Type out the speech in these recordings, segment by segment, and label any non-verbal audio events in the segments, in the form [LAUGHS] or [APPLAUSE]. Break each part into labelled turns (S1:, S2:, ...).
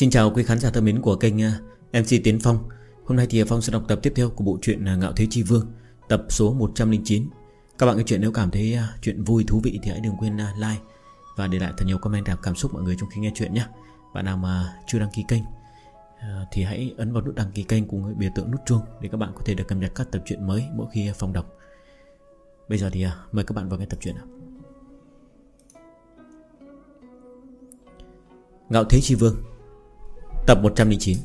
S1: Xin chào quý khán giả thân mến của kênh ờ, MC Tiến Phong. Hôm nay thì ờ, Phong sẽ đọc tập tiếp theo của bộ truyện ờ, Ngạo Thế Chi Vương, Tập số 109 Các bạn nghe chuyện nếu cảm thấy chuyện vui, thú vị thì hãy đừng quên like Và để lại thật nhiều comment cảm cảm xúc mọi người trong khi nghe chuyện nhé. Bạn nào mà chưa đăng ký kênh Thì hãy ấn vào nút đăng ký kênh cùng biểu tượng nút chuông Để các bạn có thể được cập nhật các tập truyện mới mỗi khi Phong đọc. Bây giờ thì mời các bạn vào nghe tập truyện nào. Ngạo Thế Chi Vương. Tập 109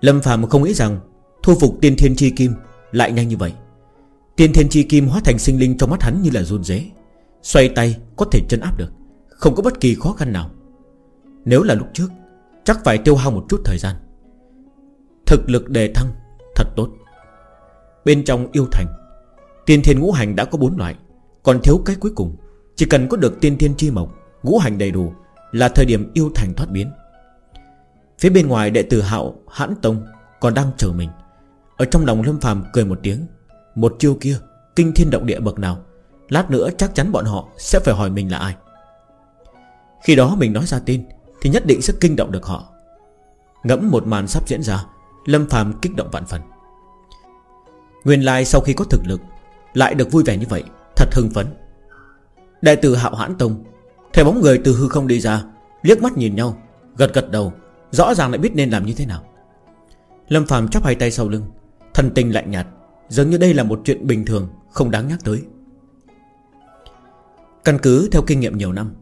S1: Lâm Phạm không nghĩ rằng Thu phục tiên thiên chi kim Lại nhanh như vậy. Tiên thiên chi kim hóa thành sinh linh trong mắt hắn như là run rế. Xoay tay có thể chân áp được, Không có bất kỳ khó khăn nào. Nếu là lúc trước, Chắc phải tiêu hao một chút thời gian. Thực lực đề thăng Thật tốt. Bên trong yêu thành, Tiên thiên ngũ hành đã có bốn loại, Còn thiếu cái cuối cùng. Chỉ cần có được tiên thiên chi mộc, Ngũ hành đầy đủ là thời điểm yêu thành thoát biến. Phía bên ngoài đệ tử hạo, hãn tông Còn đang chờ mình. Ở trong lòng Lâm phàm cười một tiếng. Một chiêu kia, Kinh thiên động địa bậc nào? Lát nữa chắc chắn bọn họ sẽ phải hỏi mình là ai. Khi đó mình nói ra tin, Thì nhất định sẽ kinh động được họ. Ngẫm một màn sắp diễn ra, Lâm phàm kích động vạn phần. Nguyên lai sau khi có thực lực, Lại được vui vẻ như vậy, Thật hưng phấn. Đại tử hạo hãn tông Thấy bóng người từ hư không đi ra, Liếc mắt nhìn nhau, Gật gật đầu, Rõ ràng lại biết nên làm như thế nào. Lâm Phạm chắp hai tay sau lưng, Thần tình lạnh nhạt, Dường như đây là một chuyện bình thường, Không đáng nhắc tới. Căn cứ theo kinh nghiệm nhiều năm,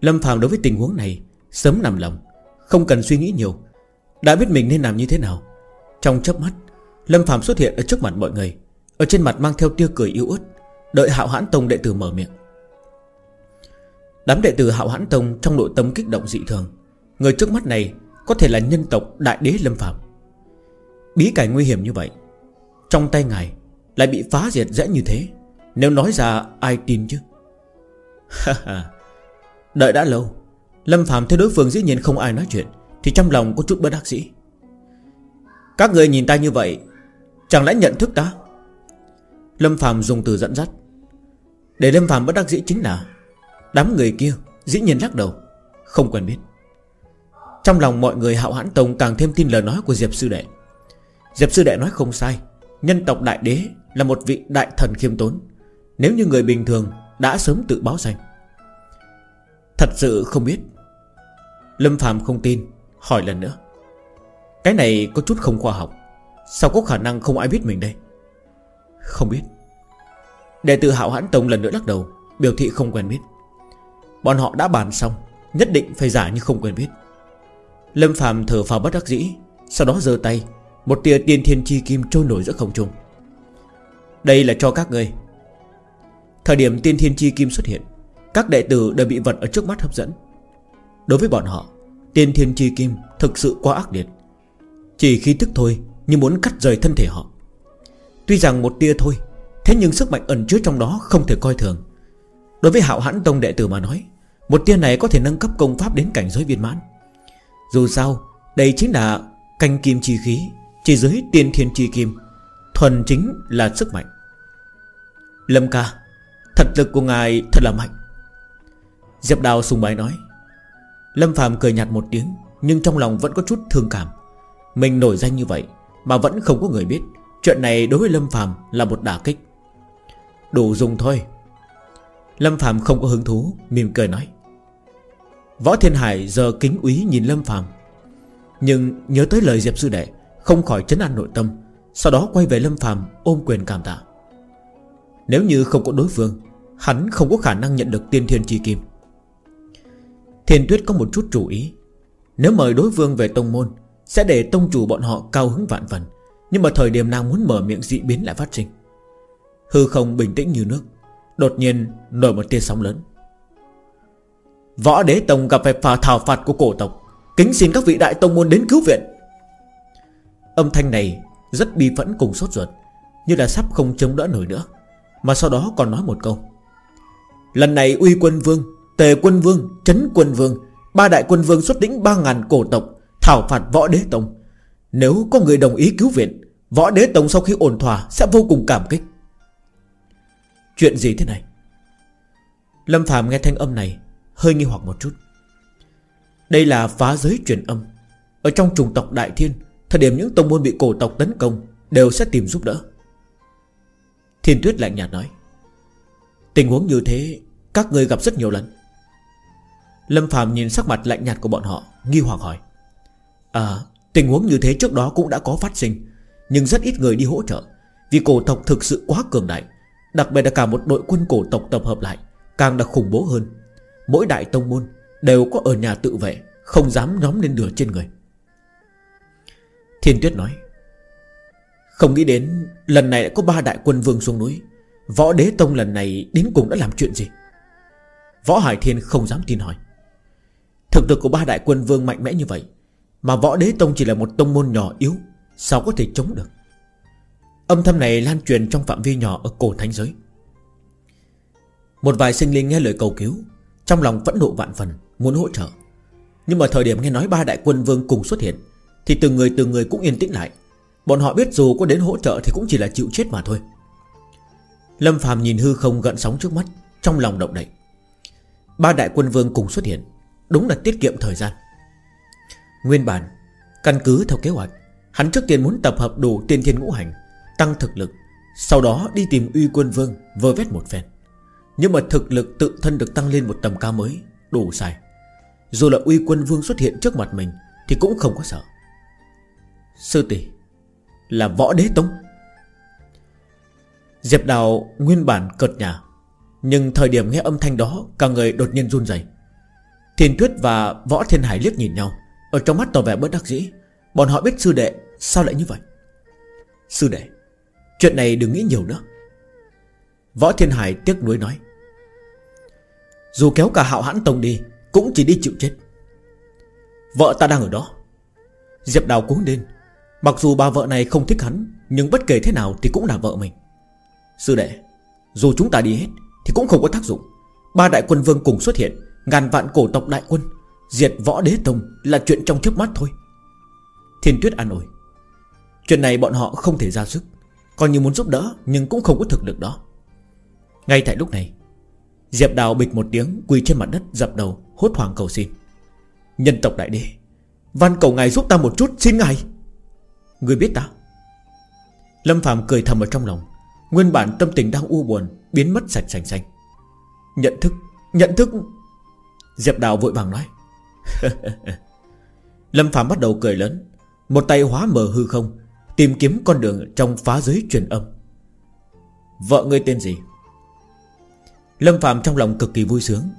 S1: Lâm Phạm đối với tình huống này Sớm nằm lòng, Không cần suy nghĩ nhiều, Đã biết mình nên làm như thế nào. Trong chớp mắt, Lâm Phạm xuất hiện ở trước mặt mọi người, Ở trên mặt mang theo tia cười yếu ớt, Đợi hạo hãn tông đệ tử mở miệng. Đám đệ tử Hạo Hãn Tông trong nội tâm kích động dị thường. Người trước mắt này Có thể là nhân tộc Đại Đế Lâm Phạm. Bí cảnh nguy hiểm như vậy, Trong tay ngài Lại bị phá diệt dễ như thế. Nếu nói ra ai tin chứ? [LAUGHS] Đợi đã lâu, Lâm Phạm thấy đối phương dĩ nhiên không ai nói chuyện, Thì trong lòng có chút bất đắc dĩ. Các người nhìn ta như vậy, Chẳng lẽ nhận thức ta? Lâm Phạm dùng từ dẫn dắt. Để Lâm Phạm bất đắc dĩ chính là Đám người kia dĩ nhiên lắc đầu, Không quen biết. Trong lòng mọi người hạo hãn tông càng thêm tin lời nói của Diệp Sư Đệ. Diệp Sư Đệ nói không sai, Nhân tộc đại đế là một vị đại thần khiêm tốn. Nếu như người bình thường Đã sớm tự báo danh. Thật sự không biết. Lâm Phạm không tin, Hỏi lần nữa. Cái này có chút không khoa học, Sao có khả năng không ai biết mình đây? Không biết. Đệ tử Hạo Hãn Tông lần nữa lắc đầu, Biểu thị không quen biết. Bọn họ đã bàn xong, Nhất định phải giả như không quen biết. Lâm Phạm thở phào bất đắc dĩ, Sau đó giơ tay, Một tia tiên thiên chi kim trôi nổi giữa không trung. Đây là cho các ngươi. Thời điểm tiên thiên chi kim xuất hiện, Các đệ tử đều bị vật ở trước mắt hấp dẫn. Đối với bọn họ, Tiên thiên chi kim thực sự quá ác liệt. Chỉ khi tức thôi, Như muốn cắt rời thân thể họ. Tuy rằng một tia thôi, Thế nhưng sức mạnh ẩn chứa trong đó không thể coi thường. Đối với hạo hãn tông đệ tử mà nói một tia này có thể nâng cấp công pháp đến cảnh giới viên mãn. Dù sao, Đây chính là canh kim chi khí, Chỉ dưới tiên thiên chi kim, Thuần chính là sức mạnh. Lâm ca, Thật lực của ngài thật là mạnh. Diệp Đào sùng bái nói. Lâm Phạm cười nhạt một tiếng, Nhưng trong lòng vẫn có chút thương cảm. Mình nổi danh như vậy Mà vẫn không có người biết, Chuyện này đối với Lâm Phạm là một đả kích. Đủ dùng thôi. Lâm Phạm không có hứng thú, Mỉm cười nói. Võ Thiên Hải giờ kính úy nhìn Lâm Phạm Nhưng nhớ tới lời Diệp Sư Đệ, Không khỏi chấn an nội tâm, Sau đó quay về Lâm Phạm ôm quyền cảm tạ. Nếu như không có đối phương, Hắn không có khả năng nhận được tiên thiên chi kim. Thiên Tuyết có một chút chủ ý, Nếu mời đối phương về tông môn, Sẽ để tông chủ bọn họ cao hứng vạn phần, Nhưng mà thời điểm nàng muốn mở miệng dị biến lại phát sinh. Hư không bình tĩnh như nước Đột nhiên nổi một tia sóng lớn. Võ đế tông gặp phải phà thảo phạt của cổ tộc Kính xin các vị đại tông môn đến cứu viện. Âm thanh này Rất bi phẫn cùng sốt ruột Như là sắp không chống đỡ nổi nữa Mà sau đó còn nói một câu. Lần này uy quân vương Tề quân vương, chấn quân vương Ba đại quân vương xuất lĩnh ba ngàn cổ tộc Thảo phạt võ đế tông. Nếu có người đồng ý cứu viện Võ đế tông sau khi ổn thỏa Sẽ vô cùng cảm kích. Chuyện gì thế này? Lâm Phạm nghe thanh âm này, Hơi nghi hoặc một chút. Đây là phá giới truyền âm. Ở trong trùng tộc Đại Thiên, Thời điểm những tông môn bị cổ tộc tấn công Đều sẽ tìm giúp đỡ. Thiên Tuyết lạnh nhạt nói, Tình huống như thế, Các người gặp rất nhiều lần. Lâm Phạm nhìn sắc mặt lạnh nhạt của bọn họ, Nghi hoặc hỏi À tình huống như thế trước đó cũng đã có phát sinh, Nhưng rất ít người đi hỗ trợ, Vì cổ tộc thực sự quá cường đại. Đặc biệt là cả một đội quân cổ tộc tập hợp lại, Càng là khủng bố hơn. Mỗi đại tông môn đều có ở nhà tự vệ, Không dám nhóm lên lửa trên người. Thiên Tuyết nói, Không nghĩ đến Lần này có ba đại quân vương xuống núi. Võ đế tông lần này đến cùng đã làm chuyện gì? Võ Hải Thiên không dám tin hỏi. Thực lực của ba đại quân vương mạnh mẽ như vậy, Mà võ đế tông chỉ là một tông môn nhỏ yếu, Sao có thể chống được? Âm thầm này lan truyền trong phạm vi nhỏ Ở cổ thánh giới. Một vài sinh linh nghe lời cầu cứu, Trong lòng vẫn nộ vạn phần, Muốn hỗ trợ. Nhưng mà thời điểm nghe nói ba đại quân vương cùng xuất hiện, Thì từng người từng người cũng yên tĩnh lại. Bọn họ biết dù có đến hỗ trợ Thì cũng chỉ là chịu chết mà thôi. Lâm phàm nhìn hư không gợn sóng trước mắt, Trong lòng động đậy. Ba đại quân vương cùng xuất hiện, Đúng là tiết kiệm thời gian. Nguyên bản, Căn cứ theo kế hoạch, Hắn trước tiên muốn tập hợp đủ tiên thiên ngũ hành Tăng thực lực, Sau đó đi tìm uy quân vương Vơ vét một phen. Nhưng mà thực lực tự thân được tăng lên một tầm cao mới, Đủ xài Dù là uy quân vương xuất hiện trước mặt mình Thì cũng không có sợ. Sư tỷ, Là võ đế tông. Diệp Đào nguyên bản cợt nhà Nhưng thời điểm nghe âm thanh đó, Cả người đột nhiên run rẩy. Thiên Tuyết và Võ Thiên Hải liếc nhìn nhau, Ở trong mắt tỏ vẻ bất đắc dĩ. Bọn họ biết sư đệ sao lại như vậy? Sư đệ Chuyện này đừng nghĩ nhiều nữa. Võ Thiên Hải tiếc nuối nói. Dù kéo cả hạo hãn tông đi, Cũng chỉ đi chịu chết. Vợ ta đang ở đó. Diệp Đào cuốn lên. Mặc dù bà vợ này không thích hắn, Nhưng bất kể thế nào thì cũng là vợ mình. Sư đệ, Dù chúng ta đi hết Thì cũng không có tác dụng. Ba đại quân vương cùng xuất hiện, Ngàn vạn cổ tộc đại quân, Diệt võ đế tông là chuyện trong chớp mắt thôi. Thiên tuyết an ủi. Chuyện này bọn họ không thể ra sức. Còn như muốn giúp đỡ, Nhưng cũng không có thực lực đó. Ngay tại lúc này, Diệp đào bịch một tiếng quỳ trên mặt đất dập đầu, Hốt hoảng cầu xin. Nhân tộc đại đế Văn cầu ngài giúp ta một chút, xin ngài. Người biết ta? Lâm Phạm cười thầm ở trong lòng. Nguyên bản tâm tình đang u buồn, Biến mất sạch sành xanh Nhận thức Nhận thức. Diệp Đào vội vàng nói. [LAUGHS] Lâm Phạm bắt đầu cười lớn, Một tay hóa mở hư không Tìm kiếm con đường trong phá giới truyền âm. Vợ ngươi tên gì? Lâm Phạm trong lòng cực kỳ vui sướng.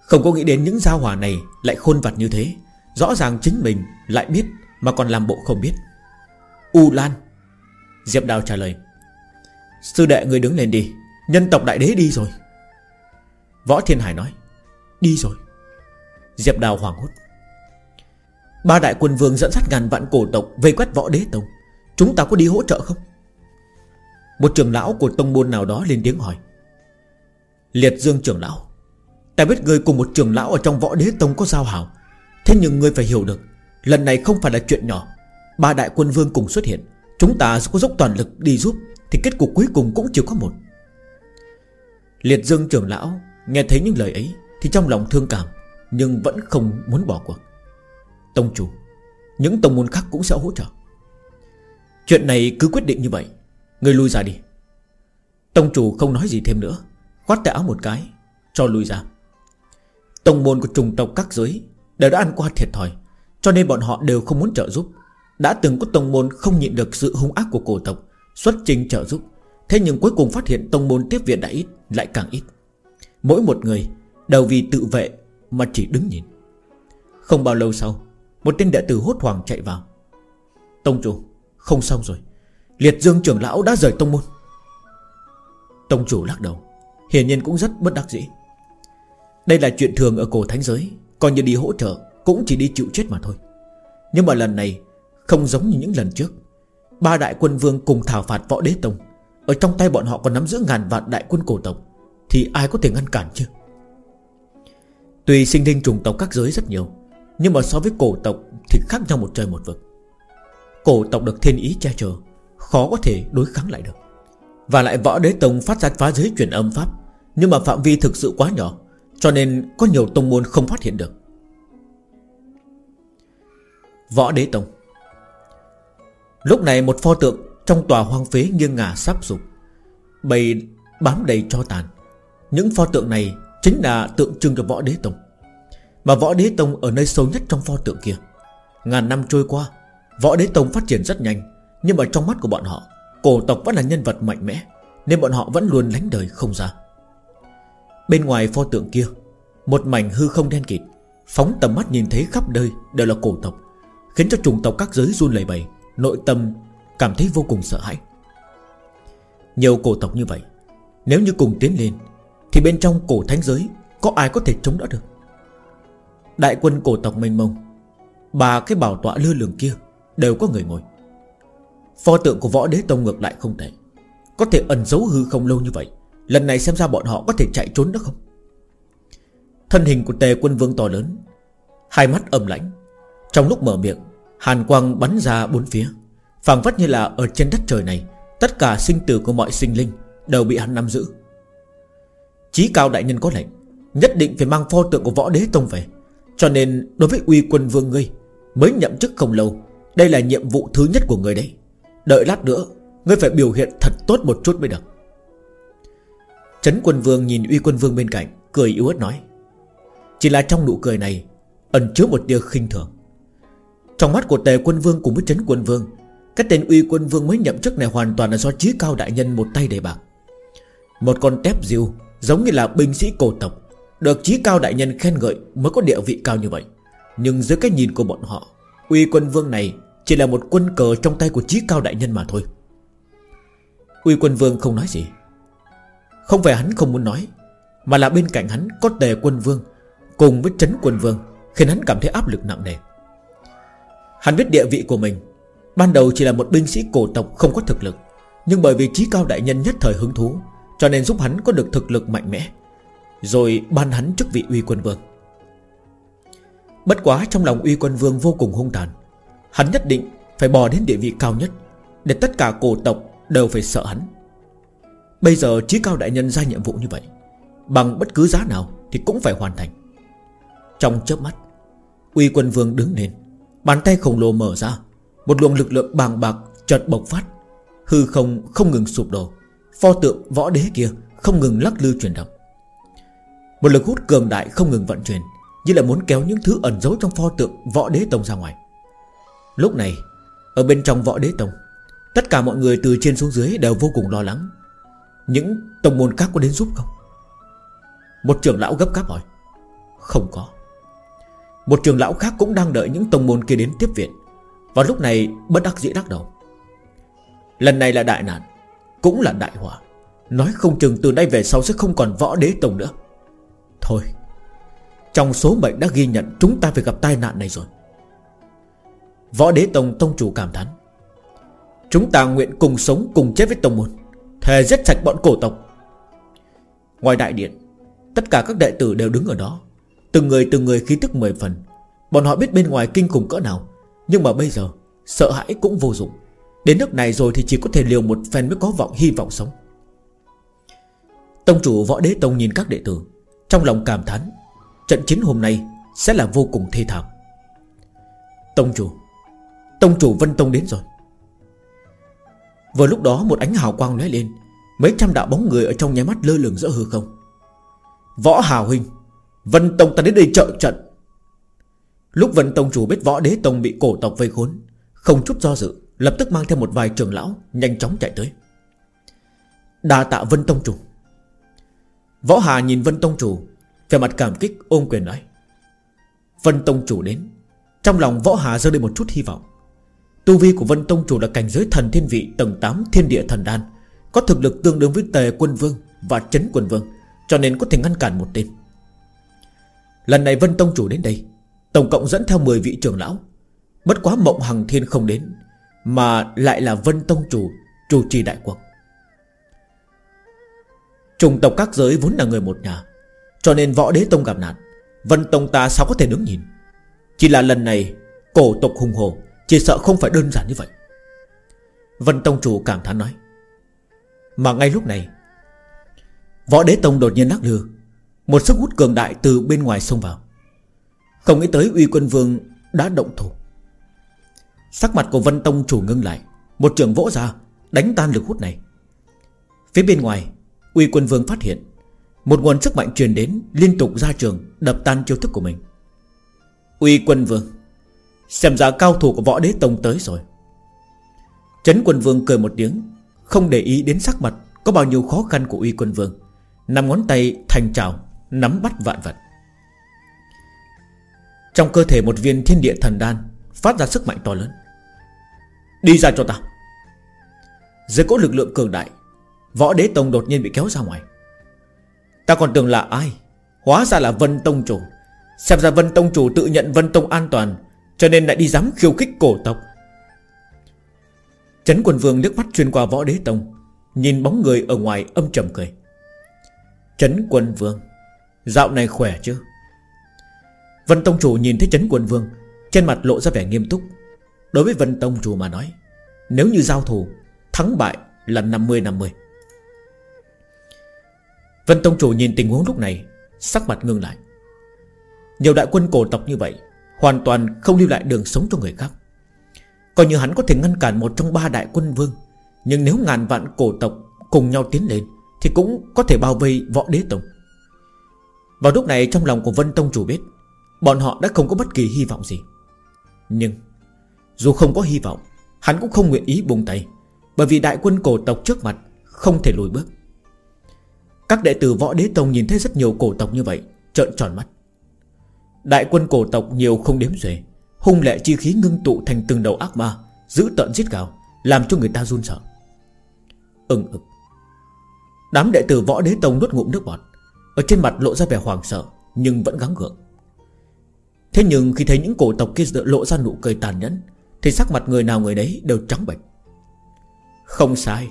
S1: Không có nghĩ đến những giao hòa này Lại khôn vặt như thế. Rõ ràng chính mình lại biết Mà còn làm bộ không biết. U Lan. Diệp Đào trả lời. Sư đệ người đứng lên đi. Nhân tộc đại đế đi rồi. Võ Thiên Hải nói. Đi rồi. Diệp Đào hoảng hốt. Ba đại quân vương dẫn dắt ngàn vạn cổ tộc Vây quét võ đế tông. Chúng ta có đi hỗ trợ không? Một trưởng lão của tông môn nào đó lên tiếng hỏi. Liệt dương trưởng lão, Ta biết người cùng một trưởng lão Ở trong võ đế tông có giao hảo. Thế nhưng người phải hiểu được, Lần này không phải là chuyện nhỏ. Ba đại quân vương cùng xuất hiện, Chúng ta sẽ có dốc toàn lực đi giúp, Thì kết cục cuối cùng cũng chỉ có một. Liệt dương trưởng lão Nghe thấy những lời ấy Thì trong lòng thương cảm, Nhưng vẫn không muốn bỏ cuộc. Tông chủ, Những tông môn khác cũng sẽ hỗ trợ. Chuyện này cứ quyết định như vậy. Người lui ra đi. Tông chủ không nói gì thêm nữa. Khoát tay áo một cái, Cho lui ra. Tông môn của trùng tộc các giới Đều đã ăn qua thiệt thòi, Cho nên bọn họ đều không muốn trợ giúp. Đã từng có tông môn không nhịn được sự hung ác của cổ tộc, Xuất trình trợ giúp. Thế nhưng cuối cùng phát hiện tông môn tiếp viện đã ít, Lại càng ít. Mỗi một người đều vì tự vệ Mà chỉ đứng nhìn. Không bao lâu sau, Một tên đệ tử hốt hoảng chạy vào. Tông chủ không xong rồi. Liệt dương trưởng lão đã rời tông môn. Tông chủ lắc đầu. Hiển nhiên cũng rất bất đắc dĩ. Đây là chuyện thường ở cổ thánh giới. Còn như đi hỗ trợ, Cũng chỉ đi chịu chết mà thôi. Nhưng mà lần này, Không giống như những lần trước. Ba đại quân vương cùng thảo phạt võ đế tông. Ở trong tay bọn họ còn nắm giữ ngàn vạn đại quân cổ tộc. Thì ai có thể ngăn cản chứ? Tuy sinh linh trùng tộc các giới rất nhiều, Nhưng mà so với cổ tộc Thì khác nhau một trời một vực. Cổ tộc được thiên ý che chở, Khó có thể đối kháng lại được. Và lại võ đế tông phát ra phá giới truyền âm pháp, Nhưng mà phạm vi thực sự quá nhỏ, Cho nên có nhiều tông môn không phát hiện được. Võ Đế Tông. Lúc này một pho tượng Trong tòa hoang phế nghiêng ngả sắp sụp Bầy bám đầy cho tàn. Những pho tượng này Chính là tượng trưng cho Võ Đế Tông. Mà Võ Đế Tông ở nơi sâu nhất trong pho tượng kia, Ngàn năm trôi qua Võ Đế Tông phát triển rất nhanh, Nhưng mà trong mắt của bọn họ, Cổ tộc vẫn là nhân vật mạnh mẽ, Nên bọn họ vẫn luôn lánh đời không ra. Bên ngoài pho tượng kia, Một mảnh hư không đen kịt, Phóng tầm mắt nhìn thấy khắp nơi Đều là cổ tộc, Khiến cho trùng tộc các giới run lẩy bẩy, Nội tâm cảm thấy vô cùng sợ hãi. Nhiều cổ tộc như vậy, Nếu như cùng tiến lên, Thì bên trong cổ thánh giới Có ai có thể chống đỡ được? Đại quân cổ tộc mênh mông bà cái bảo tọa lơ lường kia Đều có người ngồi. Pho tượng của võ đế tông ngược lại không thể. Có thể ẩn giấu hư không lâu như vậy, Lần này xem ra bọn họ có thể chạy trốn được không? Thân hình của tề quân vương to lớn, Hai mắt âm lãnh, Trong lúc mở miệng, Hàn quang bắn ra bốn phía, phảng phất như là ở trên đất trời này, Tất cả sinh tử của mọi sinh linh Đều bị hắn nắm giữ. Chí cao đại nhân có lệnh, Nhất định phải mang pho tượng của võ đế tông về, Cho nên đối với uy quân vương ngươi, Mới nhậm chức không lâu đây là nhiệm vụ thứ nhất của người đấy. Đợi lát nữa, Ngươi phải biểu hiện thật tốt một chút mới được. Trấn quân vương nhìn uy quân vương bên cạnh, Cười yếu ớt nói, Chỉ là trong nụ cười này, Ẩn chứa một tia khinh thường. Trong mắt của tề quân vương cùng với trấn quân vương, Cái tên uy quân vương mới nhậm chức này Hoàn toàn là do trí cao đại nhân một tay đề bạc Một con tép diêu, Giống như là binh sĩ cổ tộc, Được trí cao đại nhân khen ngợi Mới có địa vị cao như vậy. Nhưng dưới cái nhìn của bọn họ Uy quân vương này chỉ là một quân cờ trong tay của trí cao đại nhân mà thôi. Uy quân vương không nói gì. Không phải hắn không muốn nói, Mà là bên cạnh hắn có tề quân vương Cùng với trấn quân vương, Khiến hắn cảm thấy áp lực nặng nề. Hắn biết địa vị của mình, Ban đầu chỉ là một binh sĩ cổ tộc không có thực lực, Nhưng bởi vì trí cao đại nhân nhất thời hứng thú, Cho nên giúp hắn có được thực lực mạnh mẽ, Rồi ban hắn chức vị uy quân vương. Bất quá trong lòng uy quân vương vô cùng hung tàn. Hắn nhất định phải bò đến địa vị cao nhất Để tất cả cổ tộc đều phải sợ hắn. Bây giờ trí cao đại nhân ra nhiệm vụ như vậy, Bằng bất cứ giá nào Thì cũng phải hoàn thành. Trong chớp mắt, Uy quân vương đứng lên, Bàn tay khổng lồ mở ra, Một luồng lực lượng bàng bạc chợt bộc phát. Hư không không ngừng sụp đổ, Pho tượng võ đế kia không ngừng lắc lư chuyển động. Một lực hút cường đại không ngừng vận chuyển như là muốn kéo những thứ ẩn giấu trong pho tượng võ đế tông ra ngoài. Lúc này, Ở bên trong võ đế tông, Tất cả mọi người từ trên xuống dưới đều vô cùng lo lắng. Những tông môn khác có đến giúp không? Một trưởng lão gấp gáp hỏi. Không có. Một trưởng lão khác cũng đang đợi những tông môn kia đến tiếp viện. Và lúc này, bất đắc dĩ đắc đầu. Lần này là đại nạn, Cũng là đại họa. Nói không chừng từ nay về sau sẽ không còn võ đế tông nữa. Thôi trong số mệnh đã ghi nhận, Chúng ta phải gặp tai nạn này rồi. Võ đế tông tông chủ cảm thán. Chúng ta nguyện cùng sống, cùng chết với tông môn. Thề giết sạch bọn cổ tộc. Ngoài đại điện, Tất cả các đệ tử đều đứng ở đó. Từng người từng người khí tức mười phần. Bọn họ biết bên ngoài kinh khủng cỡ nào. Nhưng mà bây giờ, Sợ hãi cũng vô dụng. Đến nước này rồi thì chỉ có thể liều một phen mới có vọng, hy vọng sống. Tông chủ võ đế tông nhìn các đệ tử, Trong lòng cảm thán. Trận chiến hôm nay sẽ là vô cùng thê thảm. Tông chủ Tông chủ Vân Tông đến rồi. Vừa lúc đó một ánh hào quang lóe lên, Mấy trăm đạo bóng người ở trong nháy mắt lơ lửng giữa hư không. Võ Hào Huynh Vân Tông ta đến đây trợ trận. Lúc Vân Tông chủ biết võ đế tông bị cổ tộc vây khốn, Không chút do dự, Lập tức mang theo một vài trưởng lão Nhanh chóng chạy tới. Đà tạ Vân Tông chủ. Võ Hà nhìn Vân Tông chủ về mặt cảm kích, ôm quyền nói. Vân Tông chủ đến. Trong lòng Võ Hà rơi lên một chút hy vọng. Tu vi của Vân Tông Chủ là cảnh giới thần thiên vị tầng 8 thiên địa thần đan, Có thực lực tương đương với tề quân vương và chấn quân vương, Cho nên có thể ngăn cản một tên. Lần này Vân Tông Chủ đến đây, Tổng cộng dẫn theo 10 vị trưởng lão. Bất quá mộng hằng thiên không đến, Mà lại là Vân Tông Chủ Chủ trì đại quốc Trùng tộc các giới vốn là người một nhà cho nên võ đế tông gặp nạn. Vân Tông ta sao có thể đứng nhìn? Chỉ là lần này, Cổ tộc hùng hồ, chỉ sợ không phải đơn giản như vậy. Vân Tông Chủ cảm thán nói, Mà ngay lúc này, Võ Đế Tông đột nhiên lắc lư, Một sức hút cường đại từ bên ngoài xông vào. Không nghĩ tới uy quân vương đã động thủ. Sắc mặt của Vân Tông chủ ngưng lại, Một trường vỗ ra, Đánh tan lực hút này. Phía bên ngoài, Uy quân vương phát hiện một nguồn sức mạnh truyền đến, Liên tục ra trường, Đập tan chiêu thức của mình. Uy quân vương. Xem ra cao thủ của võ đế tông tới rồi. Trấn quân vương cười một tiếng, Không để ý đến sắc mặt, Có bao nhiêu khó khăn của uy quân vương. Nằm ngón tay thành trào, Nắm bắt vạn vật. Trong cơ thể một viên thiên địa thần đan, Phát ra sức mạnh to lớn. Đi ra cho ta. Dưới cỗ lực lượng cường đại, Võ đế tông đột nhiên bị kéo ra ngoài. Ta còn tưởng là ai? Hóa ra là Vân Tông Chủ. Xem ra Vân Tông Chủ tự nhận Vân Tông an toàn, Cho nên lại đi dám khiêu khích cổ tộc. Trấn Quân Vương nước mắt xuyên qua võ đế tông, Nhìn bóng người ở ngoài âm trầm cười. Trấn Quân Vương, Dạo này khỏe chứ? Vân Tông Chủ nhìn thấy Trấn Quân Vương, Trên mặt lộ ra vẻ nghiêm túc. Đối với Vân Tông Chủ mà nói, Nếu như giao thủ, Thắng bại là 50-50 Vân Tông Chủ nhìn tình huống lúc này, Sắc mặt ngưng lại. Nhiều đại quân cổ tộc như vậy, Hoàn toàn không lưu lại đường sống cho người khác. Coi như hắn có thể ngăn cản một trong ba đại quân vương, Nhưng nếu ngàn vạn cổ tộc Cùng nhau tiến lên, Thì cũng có thể bao vây võ đế tông. Vào lúc này trong lòng của Vân Tông chủ biết, Bọn họ đã không có bất kỳ hy vọng gì. Nhưng, Dù không có hy vọng, Hắn cũng không nguyện ý buông tay, Bởi vì đại quân cổ tộc trước mặt Không thể lùi bước. Các đệ tử võ đế tông nhìn thấy rất nhiều cổ tộc như vậy, Trợn tròn mắt. Đại quân cổ tộc nhiều không đếm xuể, Hung lệ chi khí ngưng tụ thành từng đầu ác ma Giữ tận giết gào, Làm cho người ta run sợ. Ừng ực. Đám đệ tử võ đế tông nuốt ngụm nước bọt, Ở trên mặt lộ ra vẻ hoàng sợ, Nhưng vẫn gắng gượng. Thế nhưng khi thấy những cổ tộc kia lộ ra nụ cười tàn nhẫn, Thì sắc mặt người nào người đấy đều trắng bệch. Không sai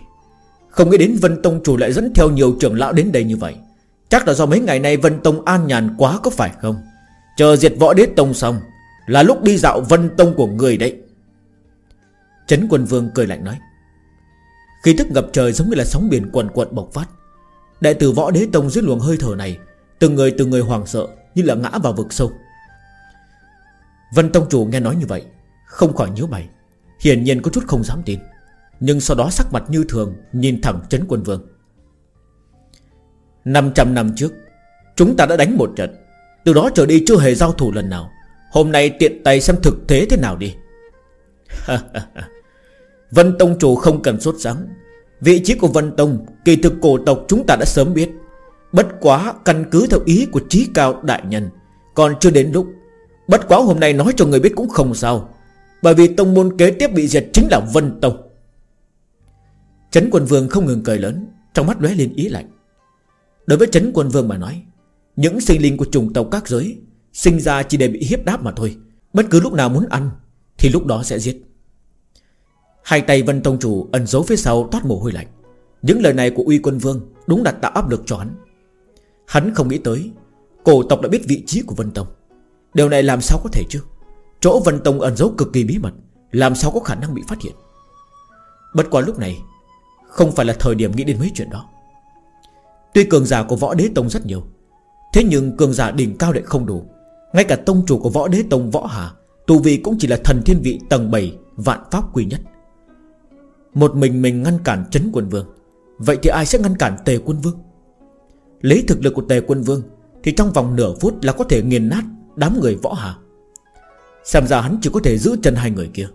S1: không nghĩ đến Vân Tông chủ lại dẫn theo nhiều trưởng lão đến đây như vậy. Chắc là do mấy ngày nay Vân Tông an nhàn quá có phải không? Chờ diệt võ đế tông xong, là lúc đi dạo vân tông của người đấy. Trấn quân vương cười lạnh nói. Khí thức ngập trời giống như là sóng biển quần quật bộc phát, Đại tử võ đế tông dưới luồng hơi thở này, Từng người từng người hoàng sợ Như là ngã vào vực sâu. Vân tông chủ nghe nói như vậy, Không khỏi nhớ mày, Hiển nhiên có chút không dám tin. Nhưng sau đó sắc mặt như thường, Nhìn thẳng chấn quân vương. 500 năm trước, Chúng ta đã đánh một trận. Từ đó trở đi chưa hề giao thủ lần nào. Hôm nay tiện tay xem thực thế thế nào đi. [LAUGHS] Vân Tông chủ không cần sốt sáng Vị trí của Vân Tông, Kỳ thực cổ tộc chúng ta đã sớm biết. Bất quá căn cứ theo ý của trí cao đại nhân, Còn chưa đến lúc. Bất quá hôm nay nói cho người biết cũng không sao. Bởi vì tông môn kế tiếp bị diệt chính là Vân Tông. Trấn quân vương không ngừng cười lớn, Trong mắt lóe lên ý lạnh. Đối với Trấn quân vương mà nói, Những sinh linh của chủng tộc các giới Sinh ra chỉ để bị hiếp đáp mà thôi. Bất cứ lúc nào muốn ăn Thì lúc đó sẽ giết. Hai tay Vân Tông Chủ ẩn giấu phía sau toát mồ hôi lạnh. Những lời này của Uy Quân Vương Đúng đặt tạo áp lực cho hắn. Hắn không nghĩ tới, Cổ tộc đã biết vị trí của Vân Tông. Điều này làm sao có thể chứ? Chỗ Vân Tông ẩn giấu cực kỳ bí mật, Làm sao có khả năng bị phát hiện? Bất quá lúc này không phải là thời điểm nghĩ đến mấy chuyện đó. Tuy cường giả của võ đế tông rất nhiều, Thế nhưng cường giả đỉnh cao lại không đủ. Ngay cả tông chủ của võ đế tông võ hà, tù vị cũng chỉ là thần thiên vị tầng 7 Vạn pháp quy nhất. Một mình mình ngăn cản chấn quân vương, Vậy thì ai sẽ ngăn cản tề quân vương? Lấy thực lực của tề quân vương, Thì trong vòng nửa phút là có thể nghiền nát Đám người võ hà. Xem ra hắn chỉ có thể giữ chân hai người kia,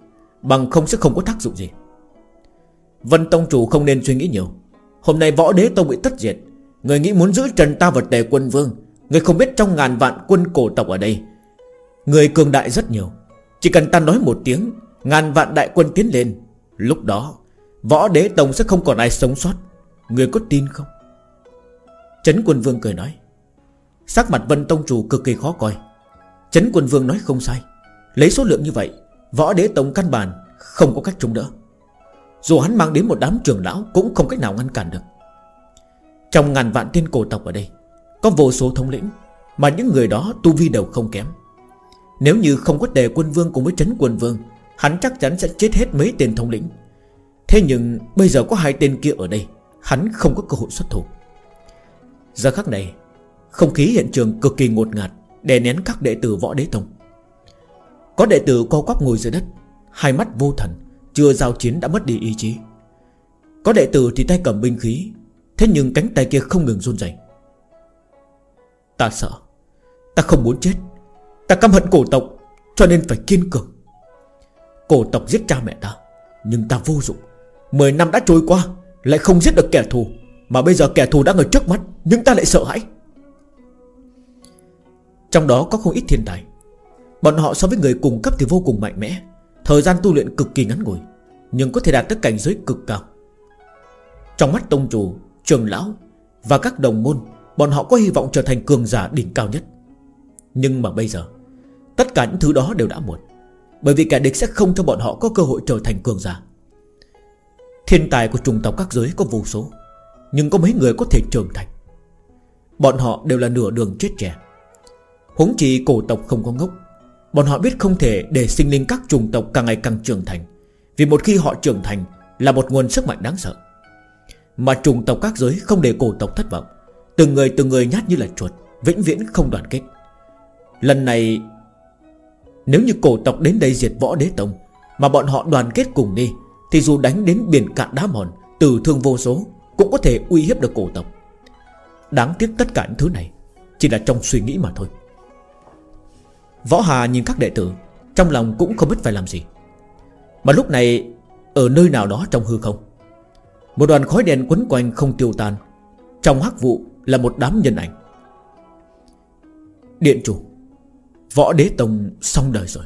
S1: Bằng không sẽ không có tác dụng gì. Vân Tông Chủ không nên suy nghĩ nhiều. Hôm nay võ đế tông bị tất diệt, Người nghĩ muốn giữ trần ta vật tề quân vương, Người không biết trong ngàn vạn quân cổ tộc ở đây. Người cường đại rất nhiều, Chỉ cần ta nói một tiếng, Ngàn vạn đại quân tiến lên, Lúc đó, Võ đế tông sẽ không còn ai sống sót. Người có tin không? Trấn quân vương cười nói. Sắc mặt vân tông chủ cực kỳ khó coi. Trấn quân vương nói không sai. Lấy số lượng như vậy, Võ đế tông căn bản không có cách chống đỡ. Dù hắn mang đến một đám trưởng lão Cũng không cách nào ngăn cản được. Trong ngàn vạn tiên cổ tộc ở đây, có vô số thống lĩnh Mà những người đó tu vi đều không kém. Nếu như không có đề quân vương cùng với chấn quân vương, Hắn chắc chắn sẽ chết hết mấy tên thống lĩnh. Thế nhưng bây giờ có hai tên kia ở đây, Hắn không có cơ hội xuất thủ. Giờ khắc này, Không khí hiện trường cực kỳ ngột ngạt, Đè nén các đệ tử võ đế tông. Có đệ tử co quắp ngồi dưới đất, Hai mắt vô thần chưa giao chiến đã mất đi ý chí. Có đệ tử thì tay cầm binh khí, Thế nhưng cánh tay kia không ngừng run rẩy. Ta sợ, Ta không muốn chết, Ta căm hận cổ tộc, Cho nên phải kiên cường. Cổ tộc giết cha mẹ ta, Nhưng ta vô dụng. Mười năm đã trôi qua, Lại không giết được kẻ thù, Mà bây giờ kẻ thù đang ở trước mắt, Nhưng ta lại sợ hãi. Trong đó có không ít thiên tài. Bọn họ so với người cùng cấp thì vô cùng mạnh mẽ. Thời gian tu luyện cực kỳ ngắn ngủi, Nhưng có thể đạt tới cảnh giới cực cao. Trong mắt tông chủ, Trường lão Và các đồng môn, Bọn họ có hy vọng trở thành cường giả đỉnh cao nhất. Nhưng mà bây giờ, Tất cả những thứ đó đều đã muộn, Bởi vì kẻ địch sẽ không cho bọn họ có cơ hội trở thành cường giả. Thiên tài của trùng tộc các giới có vô số, Nhưng có mấy người có thể trưởng thành. Bọn họ đều là nửa đường chết trẻ. Huống chi cổ tộc không có ngốc Bọn họ biết không thể để sinh linh các chủng tộc càng ngày càng trưởng thành, Vì một khi họ trưởng thành Là một nguồn sức mạnh đáng sợ. Mà chủng tộc các giới không để cổ tộc thất vọng, Từng người từng người nhát như là chuột, Vĩnh viễn không đoàn kết. Lần này, Nếu như cổ tộc đến đây diệt võ đế tông, Mà bọn họ đoàn kết cùng đi, Thì dù đánh đến biển cạn đá mòn, Tử thương vô số, Cũng có thể uy hiếp được cổ tộc. Đáng tiếc tất cả những thứ này Chỉ là trong suy nghĩ mà thôi. Võ Hà nhìn các đệ tử, Trong lòng cũng không biết phải làm gì. Mà lúc này, Ở nơi nào đó trong hư không, Một đoàn khói đen quấn quanh không tiêu tan. Trong hắc vụ là một đám nhân ảnh. Điện chủ, Võ đế tông xong đời rồi.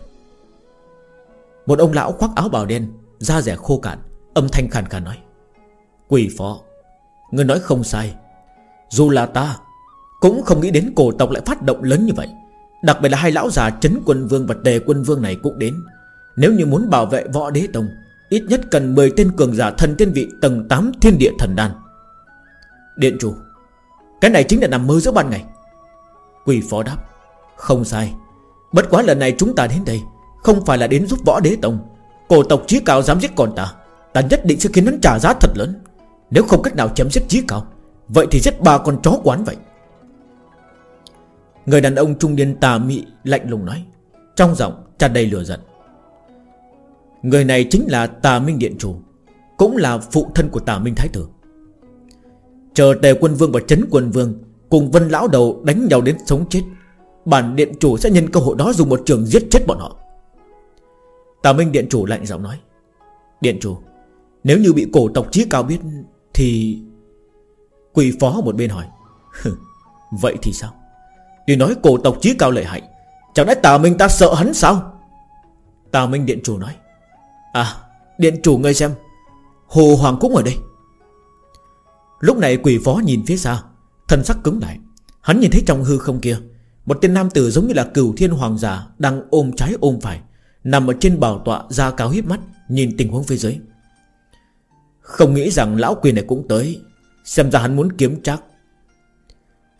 S1: Một ông lão khoác áo bào đen, Da rẻ khô cạn, Âm thanh khàn khàn nói, Quỷ phó Người nói không sai. Dù là ta, Cũng không nghĩ đến cổ tộc lại phát động lớn như vậy. Đặc biệt là hai lão già chấn quân vương và tề quân vương này cũng đến. Nếu như muốn bảo vệ võ đế tông, Ít nhất cần 10 tên cường giả thần tiên vị tầng 8 thiên địa thần đan. Điện chủ, Cái này chính là nằm mơ giữa ban ngày. Quỳ phó đáp, Không sai. Bất quá lần này chúng ta đến đây, Không phải là đến giúp võ đế tông. Cổ tộc trí cao dám giết con ta Ta nhất định sẽ khiến hắn trả giá thật lớn. Nếu không cách nào chém giết trí cao, Vậy thì giết ba con chó quán vậy. Người đàn ông trung niên tà mị lạnh lùng nói. Trong giọng tràn đầy lửa giận. Người này chính là tà minh điện chủ, Cũng là phụ thân của tà minh thái tử. Chờ tề quân vương và chấn quân vương Cùng vân lão đầu đánh nhau đến sống chết, Bản điện chủ sẽ nhân cơ hội đó dùng một trường giết chết bọn họ. Tà minh điện chủ lạnh giọng nói. Điện chủ, Nếu như bị cổ tộc trí cao biết Thì Quỳ phó một bên hỏi. [LAUGHS] Vậy thì sao? Tuy nói cổ tộc chí cao lợi hại Chẳng lẽ tà minh ta sợ hắn sao? Tà minh điện chủ nói À điện chủ ngươi xem, Hồ Hoàng cũng ở đây. Lúc này quỷ phó nhìn phía xa Thân sắc cứng lại. Hắn nhìn thấy trong hư không kia, Một tên nam tử giống như là cửu thiên hoàng giả Đang ôm trái ôm phải, Nằm ở trên bảo tọa da cáo hiếp mắt, Nhìn tình huống phía dưới. Không nghĩ rằng lão quỷ này cũng tới, Xem ra hắn muốn kiếm chắc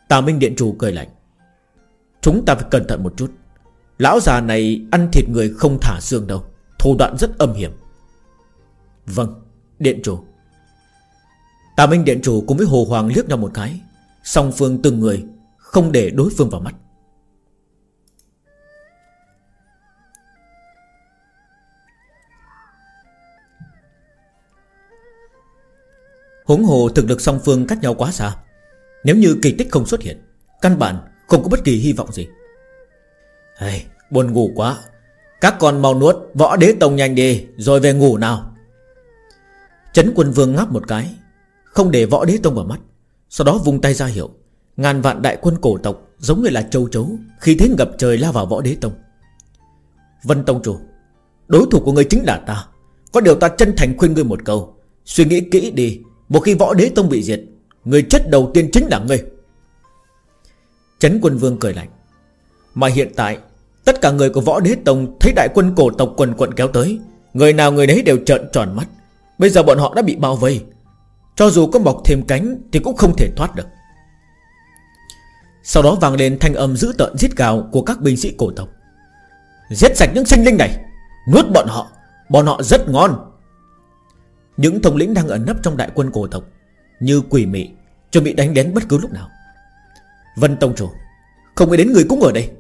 S1: Tà Minh Điện Chủ cười lạnh Chúng ta phải cẩn thận một chút. Lão già này ăn thịt người không thả xương đâu. Thủ đoạn rất âm hiểm. Vâng Điện chủ. Tà Minh Điện chủ cùng với Hồ Hoàng liếc nhau một cái. Song phương từng người Không để đối phương vào mắt. Huống hồ thực lực song phương cách nhau quá xa. Nếu như kỳ tích không xuất hiện, Căn bản không có bất kỳ hy vọng gì. Hey, Buồn ngủ quá. Các con mau nuốt võ đế tông nhanh đi Rồi về ngủ nào. Chấn quân vương ngáp một cái Không để võ đế tông vào mắt. Sau đó vung tay ra hiệu Ngàn vạn đại quân cổ tộc Giống như là châu chấu Khi thế ngập trời lao vào võ đế tông. Vân Tông Chủ Đối thủ của người chính là ta. Có điều ta chân thành khuyên ngươi một câu Suy nghĩ kỹ đi Một khi võ đế tông bị diệt Người chết đầu tiên chính là ngươi. Trấn quân vương cười lạnh. Mà hiện tại, Tất cả người của võ đế tông Thấy đại quân cổ tộc quần quận kéo tới, Người nào người đấy đều trợn tròn mắt. Bây giờ bọn họ đã bị bao vây. Cho dù có mọc thêm cánh Thì cũng không thể thoát được. Sau đó vang lên thanh âm dữ tợn giết gào Của các binh sĩ cổ tộc. Giết sạch những sinh linh này, Nuốt bọn họ Bọn họ rất ngon. Những thống lĩnh đang ẩn nấp trong đại quân cổ tộc Như quỷ mị, Chuẩn bị đánh đến bất cứ lúc nào. Vân Tông Chủ, Không nghĩ đến người cũng ở đây.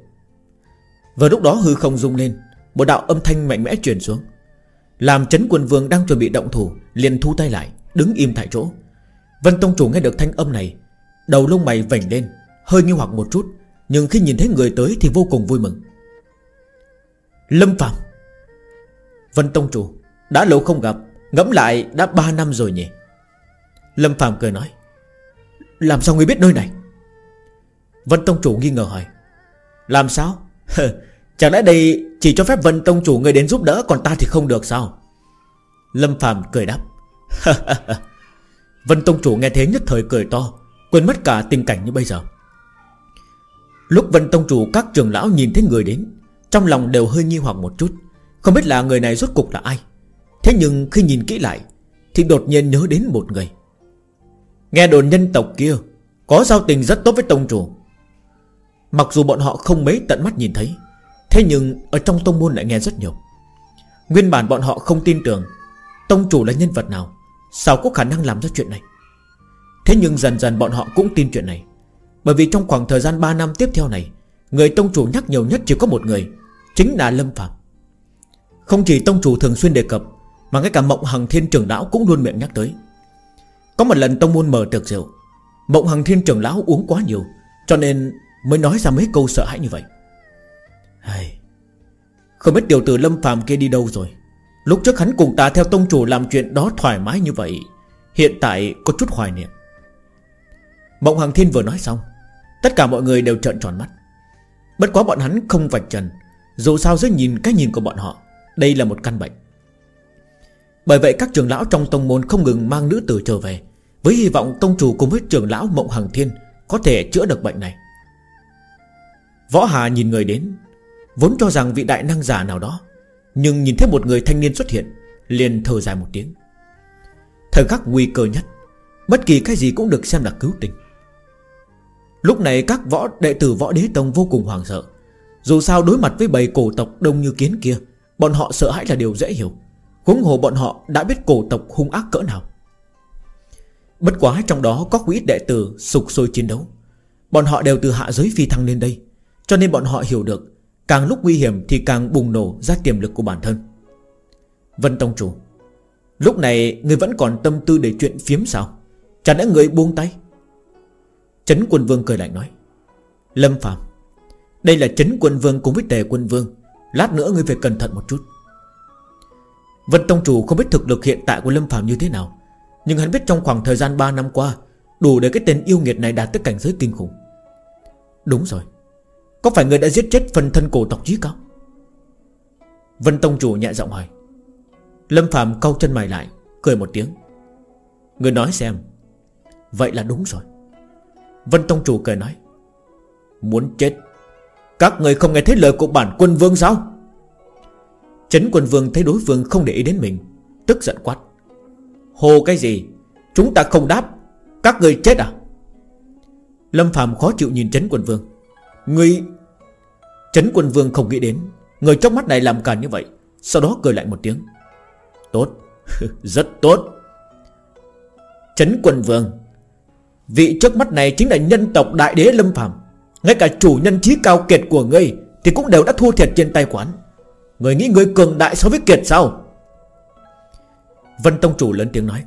S1: Vào lúc đó hư không rung lên, Một đạo âm thanh mạnh mẽ truyền xuống. Làm chấn quân vương đang chuẩn bị động thủ, liền thu tay lại, Đứng im tại chỗ. Vân Tông Chủ nghe được thanh âm này, Đầu lông mày vảnh lên, Hơi nghi hoặc một chút, Nhưng khi nhìn thấy người tới thì vô cùng vui mừng. Lâm Phạm Vân Tông Chủ, Đã lâu không gặp, Ngẫm lại đã 3 năm rồi nhỉ? Lâm Phạm cười nói, Làm sao ngươi biết nơi này? Vân Tông Chủ nghi ngờ hỏi. Làm sao? Chẳng lẽ đây chỉ cho phép Vân Tông Chủ người đến giúp đỡ, Còn ta thì không được sao? Lâm Phạm cười đáp. Vân Tông Chủ nghe thế nhất thời cười to, Quên mất cả tình cảnh như bây giờ. Lúc Vân Tông Chủ các trường lão nhìn thấy người đến, Trong lòng đều hơi nghi hoặc một chút. Không biết là người này rốt cục là ai. Thế nhưng khi nhìn kỹ lại, Thì đột nhiên nhớ đến một người. Nghe đồn nhân tộc kia Có giao tình rất tốt với Tông Chủ. Mặc dù bọn họ không mấy tận mắt nhìn thấy, Thế nhưng ở trong tông môn lại nghe rất nhiều. Nguyên bản bọn họ không tin tưởng Tông chủ là nhân vật nào, Sao có khả năng làm ra chuyện này? Thế nhưng dần dần bọn họ cũng tin chuyện này, Bởi vì trong khoảng thời gian 3 năm tiếp theo này, Người tông chủ nhắc nhiều nhất chỉ có một người, Chính là Lâm Phạm Không chỉ tông chủ thường xuyên đề cập, Mà ngay cả Mộng Hằng Thiên trưởng lão cũng luôn miệng nhắc tới. Có một lần tông môn mở tiệc rượu, Mộng Hằng Thiên trưởng lão uống quá nhiều, Cho nên mới nói ra mấy câu sợ hãi như vậy. Hay... Không biết tiểu tử Lâm Phạm kia đi đâu rồi. Lúc trước hắn cùng ta theo tông chủ làm chuyện đó thoải mái như vậy, Hiện tại có chút hoài niệm. Mộng Hằng Thiên vừa nói xong, Tất cả mọi người đều trợn tròn mắt. Bất quá bọn hắn không vạch trần, Dù sao dưới nhìn cái nhìn của bọn họ, Đây là một căn bệnh. Bởi vậy các trưởng lão trong tông môn không ngừng mang nữ tử trở về, Với hy vọng tông chủ cùng với trưởng lão Mộng Hằng Thiên Có thể chữa được bệnh này. Võ Hà nhìn người đến, Vốn cho rằng vị đại năng giả nào đó, Nhưng nhìn thấy một người thanh niên xuất hiện, Liền thở dài một tiếng. Thời khắc nguy cơ nhất, Bất kỳ cái gì cũng được xem là cứu tình Lúc này các võ, đệ tử võ đế tông vô cùng hoàng sợ. Dù sao đối mặt với bầy cổ tộc đông như kiến kia, Bọn họ sợ hãi là điều dễ hiểu. Huống hồ bọn họ đã biết cổ tộc hung ác cỡ nào. Bất quá trong đó có quý đệ tử sục sôi chiến đấu. Bọn họ đều từ hạ giới phi thăng lên đây cho nên bọn họ hiểu được, Càng lúc nguy hiểm thì càng bùng nổ ra tiềm lực của bản thân. Vân Tông Chủ, Lúc này người vẫn còn tâm tư để chuyện phiếm sao? Chẳng lẽ người buông tay? Trấn quân vương cười lạnh nói, Lâm Phạm Đây là trấn quân vương cùng với tề quân vương. Lát nữa ngươi phải cẩn thận một chút. Vân Tông Chủ không biết thực lực hiện tại của Lâm Phạm như thế nào, Nhưng hắn biết trong khoảng thời gian 3 năm qua, Đủ để cái tên yêu nghiệt này đạt tới cảnh giới kinh khủng. Đúng rồi có phải người đã giết chết phần thân cổ tộc chí cao? Vân Tông Chủ nhẹ giọng hỏi. Lâm Phạm câu chân mày lại, Cười một tiếng. Người nói xem, Vậy là đúng rồi. Vân Tông Chủ cười nói. Muốn chết. Các người không nghe thấy lời của bản quân vương sao? Chấn quân vương thấy đối phương không để ý đến mình, Tức giận quát. Hồ cái gì? Chúng ta không đáp. Các người chết à? Lâm Phạm khó chịu nhìn chấn quân vương. Người Trấn quân vương không nghĩ đến. Người trong mắt này làm càn như vậy, Sau đó cười lại một tiếng. Tốt, [LAUGHS] Rất tốt. Trấn quân vương, Vị trước mắt này chính là nhân tộc đại đế Lâm Phạm Ngay cả chủ nhân trí cao kiệt của ngươi Thì cũng đều đã thua thiệt trên tay quán. Người nghĩ người cường đại so với kiệt sao? Vân Tông Chủ lớn tiếng nói.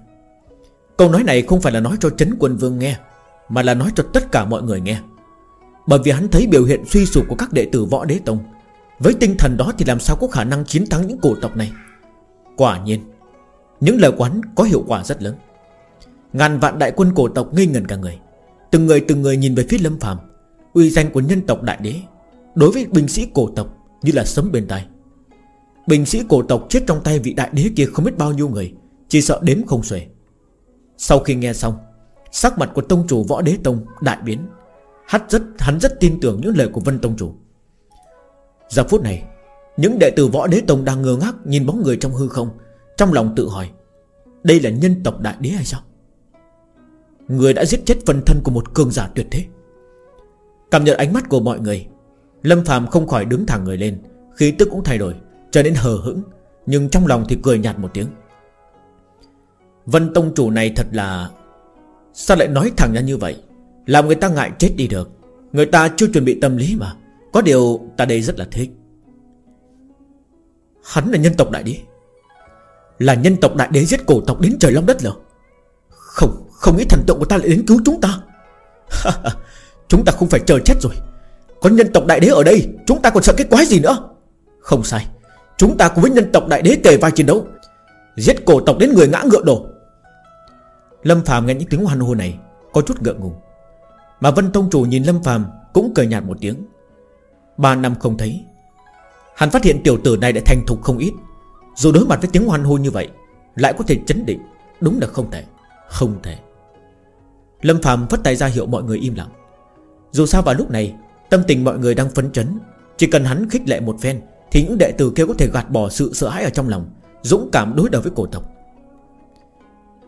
S1: Câu nói này không phải là nói cho Trấn Quân Vương nghe, Mà là nói cho tất cả mọi người nghe bởi vì hắn thấy biểu hiện suy sụp của các đệ tử võ đế tông. Với tinh thần đó thì làm sao có khả năng chiến thắng những cổ tộc này? Quả nhiên, Những lời quán có hiệu quả rất lớn. Ngàn vạn đại quân cổ tộc ngây ngần cả người. Từng người từng người nhìn về phía lâm phàm. Uy danh của nhân tộc đại đế Đối với binh sĩ cổ tộc Như là sấm bên tai. Binh sĩ cổ tộc chết trong tay vị đại đế kia không biết bao nhiêu người, Chỉ sợ đếm không xuể. Sau khi nghe xong, Sắc mặt của tông chủ võ đế tông đại biến. Hắn rất, hắn rất tin tưởng những lời của Vân Tông Chủ. Giờ phút này Những đệ tử võ đế tông đang ngơ ngác Nhìn bóng người trong hư không Trong lòng tự hỏi Đây là nhân tộc đại đế hay sao? Người đã giết chết phần thân của một cường giả tuyệt thế. Cảm nhận ánh mắt của mọi người Lâm phàm không khỏi đứng thẳng người lên Khí tức cũng thay đổi Trở nên hờ hững Nhưng trong lòng thì cười nhạt một tiếng. Vân Tông Chủ này thật là Sao lại nói thẳng ra như vậy? Làm người ta ngại chết đi được. Người ta chưa chuẩn bị tâm lý mà. Có điều ta đây rất là thích. Hắn là nhân tộc đại đế. Là nhân tộc đại đế giết cổ tộc đến trời long đất lở Không Không nghĩ thần tượng của ta lại đến cứu chúng ta. Chúng ta không phải chờ chết rồi. Có nhân tộc đại đế ở đây, Chúng ta còn sợ cái quái gì nữa? Không sai, Chúng ta cùng với nhân tộc đại đế kề vai chiến đấu, Giết cổ tộc đến người ngã ngựa đổ. Lâm Phàm nghe những tiếng hoan hô này, Có chút ngượng ngùng. Mà Vân Tông Chủ nhìn Lâm Phạm Cũng cười nhạt một tiếng. Ba năm không thấy, Hắn phát hiện tiểu tử này đã thành thục không ít. Dù đối mặt với tiếng hoan hô như vậy, Lại có thể chấn định, Đúng là không thể Không thể. Lâm Phạm vất tay ra hiệu mọi người im lặng. Dù sao vào lúc này, Tâm tình mọi người đang phấn chấn. Chỉ cần hắn khích lệ một phen, Thì những đệ tử kia có thể gạt bỏ sự sợ hãi ở trong lòng, Dũng cảm đối đầu với cổ tộc.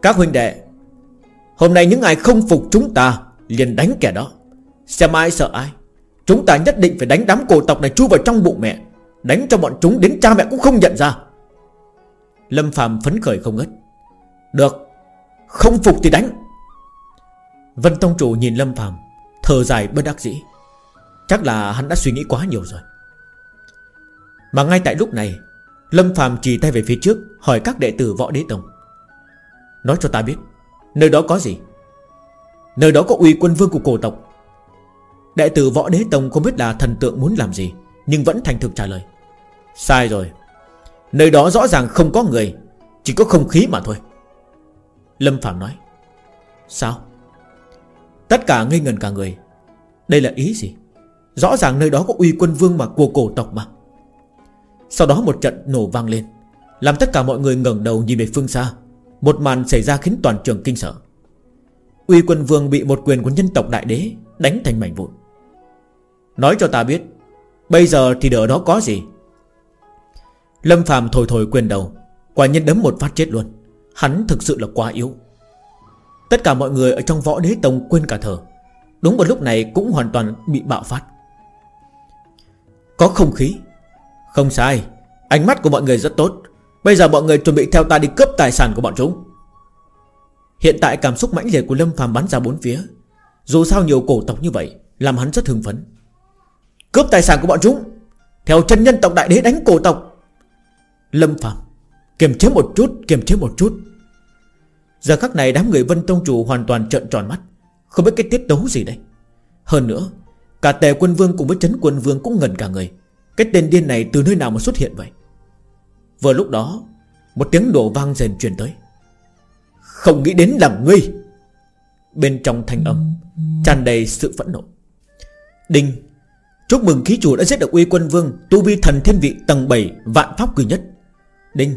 S1: Các huynh đệ, Hôm nay những ai không phục chúng ta liền đánh kẻ đó. Xem ai sợ ai. Chúng ta nhất định phải đánh đám cổ tộc này chui vào trong bụng mẹ. Đánh cho bọn chúng đến cha mẹ cũng không nhận ra. Lâm Phạm phấn khởi không ngất Được, Không phục thì đánh. Vân Tông Chủ nhìn Lâm Phạm Thở dài bất đắc dĩ. Chắc là hắn đã suy nghĩ quá nhiều rồi. Mà ngay tại lúc này, Lâm Phạm chỉ tay về phía trước, Hỏi các đệ tử võ đế tông. Nói cho ta biết, Nơi đó có gì? Nơi đó có uy quân vương của cổ tộc. Đệ tử võ đế tông không biết là thần tượng muốn làm gì, Nhưng vẫn thành thực trả lời. Sai rồi. Nơi đó rõ ràng không có người, Chỉ có không khí mà thôi. Lâm Phạm nói, Sao? Tất cả ngây ngần cả người. Đây là ý gì? Rõ ràng nơi đó có uy quân vương mà của cổ tộc mà. Sau đó một trận nổ vang lên, Làm tất cả mọi người ngẩng đầu nhìn về phương xa. Một màn xảy ra khiến toàn trường kinh sợ. Uy quân vương bị một quyền của nhân tộc đại đế Đánh thành mảnh vụn. Nói cho ta biết, Bây giờ thì đỡ đó có gì? Lâm phàm thổi thổi quyền đầu, Quả nhân đấm một phát chết luôn. Hắn thực sự là quá yếu. Tất cả mọi người ở trong võ đế tông quên cả thở Đúng vào lúc này cũng hoàn toàn bị bạo phát. Có không khí? Không sai, Ánh mắt của mọi người rất tốt. Bây giờ mọi người chuẩn bị theo ta đi cướp tài sản của bọn chúng. Hiện tại cảm xúc mãnh liệt của Lâm phàm bắn ra bốn phía. Dù sao nhiều cổ tộc như vậy, Làm hắn rất hưng phấn. Cướp tài sản của bọn chúng. Theo chân nhân tộc đại đế đánh cổ tộc. Lâm phàm, Kiềm chế một chút, Kiềm chế một chút. Giờ khắc này đám người Vân Tông Chủ hoàn toàn trợn tròn mắt. Không biết cái tiết tấu gì đây. Hơn nữa, Cả tề quân vương cùng với trấn quân vương cũng ngẩn cả người. Cái tên điên này từ nơi nào mà xuất hiện vậy? Vừa lúc đó, Một tiếng đổ vang dần truyền tới. Không nghĩ đến là ngươi. Bên trong thanh âm tràn đầy sự phẫn nộ. Đinh, Chúc mừng khí chủ đã giết được uy quân vương, Tu vi thần thiên vị tầng 7 Vạn pháp quý nhất. Đinh,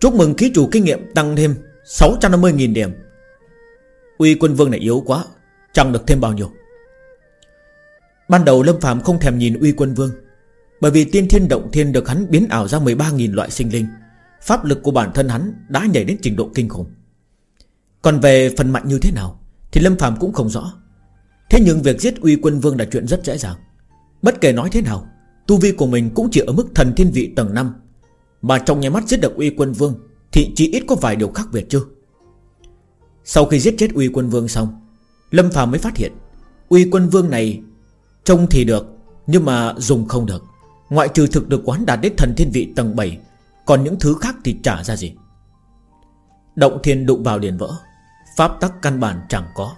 S1: Chúc mừng khí chủ kinh nghiệm tăng thêm 650.000 điểm. Uy quân vương này yếu quá, Chẳng được thêm bao nhiêu. Ban đầu Lâm Phạm không thèm nhìn uy quân vương, Bởi vì tiên thiên động thiên được hắn biến ảo ra 13.000 loại sinh linh. Pháp lực của bản thân hắn đã nhảy đến trình độ kinh khủng. Còn về phần mạnh như thế nào, Thì Lâm Phạm cũng không rõ. Thế nhưng việc giết uy quân vương là chuyện rất dễ dàng. Bất kể nói thế nào, Tu vi của mình cũng chỉ ở mức thần thiên vị tầng 5 Mà trong nhà mắt giết được uy quân vương, thì chỉ ít có vài điều khác biệt chứ. Sau khi giết chết uy quân vương xong, Lâm phạm mới phát hiện, Uy quân vương này Trông thì được, Nhưng mà dùng không được. Ngoại trừ thực được quán đạt đến thần thiên vị tầng 7 Còn những thứ khác thì trả ra gì. Động thiên đụng vào liền vỡ. Pháp tắc căn bản chẳng có.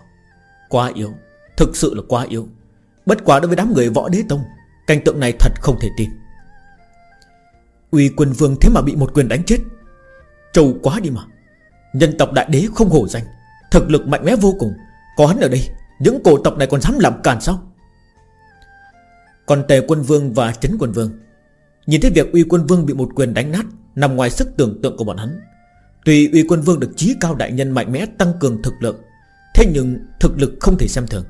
S1: Quá yếu, Thực sự là quá yếu. Bất quá đối với đám người võ đế tông, Cảnh tượng này thật không thể tin. Uy quân vương thế mà bị một quyền đánh chết. Trâu quá đi mà. Nhân tộc đại đế không hổ danh, Thực lực mạnh mẽ vô cùng. Có hắn ở đây, Những cổ tộc này còn dám làm càn sao? Còn tề quân vương và chấn quân vương. Nhìn thấy việc uy quân vương bị một quyền đánh nát, Nằm ngoài sức tưởng tượng của bọn hắn Tuy uy quân vương được trí cao đại nhân mạnh mẽ Tăng cường thực lực, Thế nhưng thực lực không thể xem thường.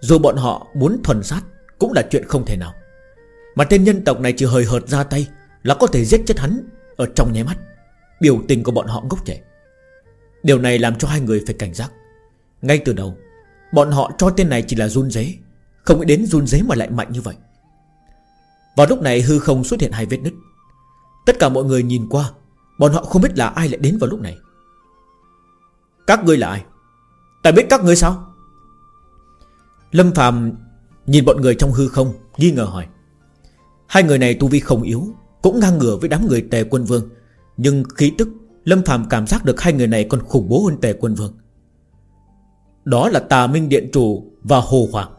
S1: Dù bọn họ muốn thuần sát Cũng là chuyện không thể nào. Mà tên nhân tộc này chỉ hời hợt ra tay Là có thể giết chết hắn Ở trong nháy mắt. Biểu tình của bọn họ ngốc trẻ Điều này làm cho hai người phải cảnh giác. Ngay từ đầu, Bọn họ cho tên này chỉ là run dế Không nghĩ đến run dế mà lại mạnh như vậy. Vào lúc này hư không xuất hiện hai vết nứt. Tất cả mọi người nhìn qua Bọn họ không biết là ai lại đến vào lúc này. Các ngươi là ai? Ta biết các ngươi sao? Lâm Phạm Nhìn bọn người trong hư không, Nghi ngờ hỏi. Hai người này tu vi không yếu, Cũng ngang ngửa với đám người tề quân vương. Nhưng khí tức, Lâm Phạm cảm giác được hai người này còn khủng bố hơn tề quân vương. Đó là tà minh điện chủ Và hồ hoàng.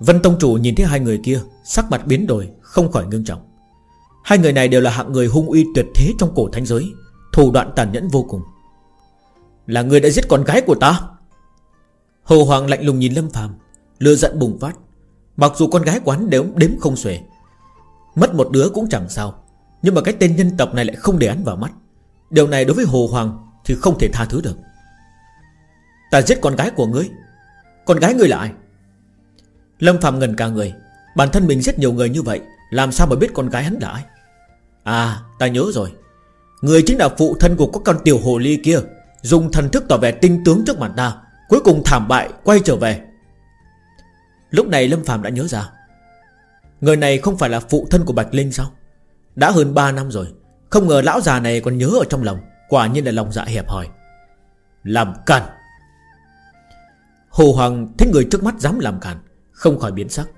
S1: Vân Tông Chủ nhìn thấy hai người kia, Sắc mặt biến đổi, không khỏi ngưng trọng. Hai người này đều là hạng người hung uy tuyệt thế Trong cổ thánh giới Thủ đoạn tàn nhẫn vô cùng. Là người đã giết con gái của ta? Hồ Hoàng lạnh lùng nhìn Lâm Phàm Lừa giận bùng phát. Mặc dù con gái quán đếm, đếm không xuể Mất một đứa cũng chẳng sao. Nhưng mà cái tên nhân tộc này lại không để hắn vào mắt. Điều này đối với Hồ Hoàng Thì không thể tha thứ được. Ta giết con gái của ngươi. Con gái ngươi là ai? Lâm Phạm ngần cả người. Bản thân mình giết nhiều người như vậy Làm sao mà biết con gái hắn là ai? À ta nhớ rồi. Người chính là phụ thân của các con tiểu hồ ly kia, Dùng thần thức tỏ vẻ tinh tướng trước mặt ta, Cuối cùng thảm bại, quay trở về. Lúc này Lâm Phạm đã nhớ ra, Người này không phải là phụ thân của Bạch Linh sao? Đã hơn 3 năm rồi, Không ngờ lão già này còn nhớ ở trong lòng, Quả nhiên là lòng dạ hẹp hòi. Làm càn. Hồ Hoàng thấy người trước mắt dám làm càn, Không khỏi biến sắc.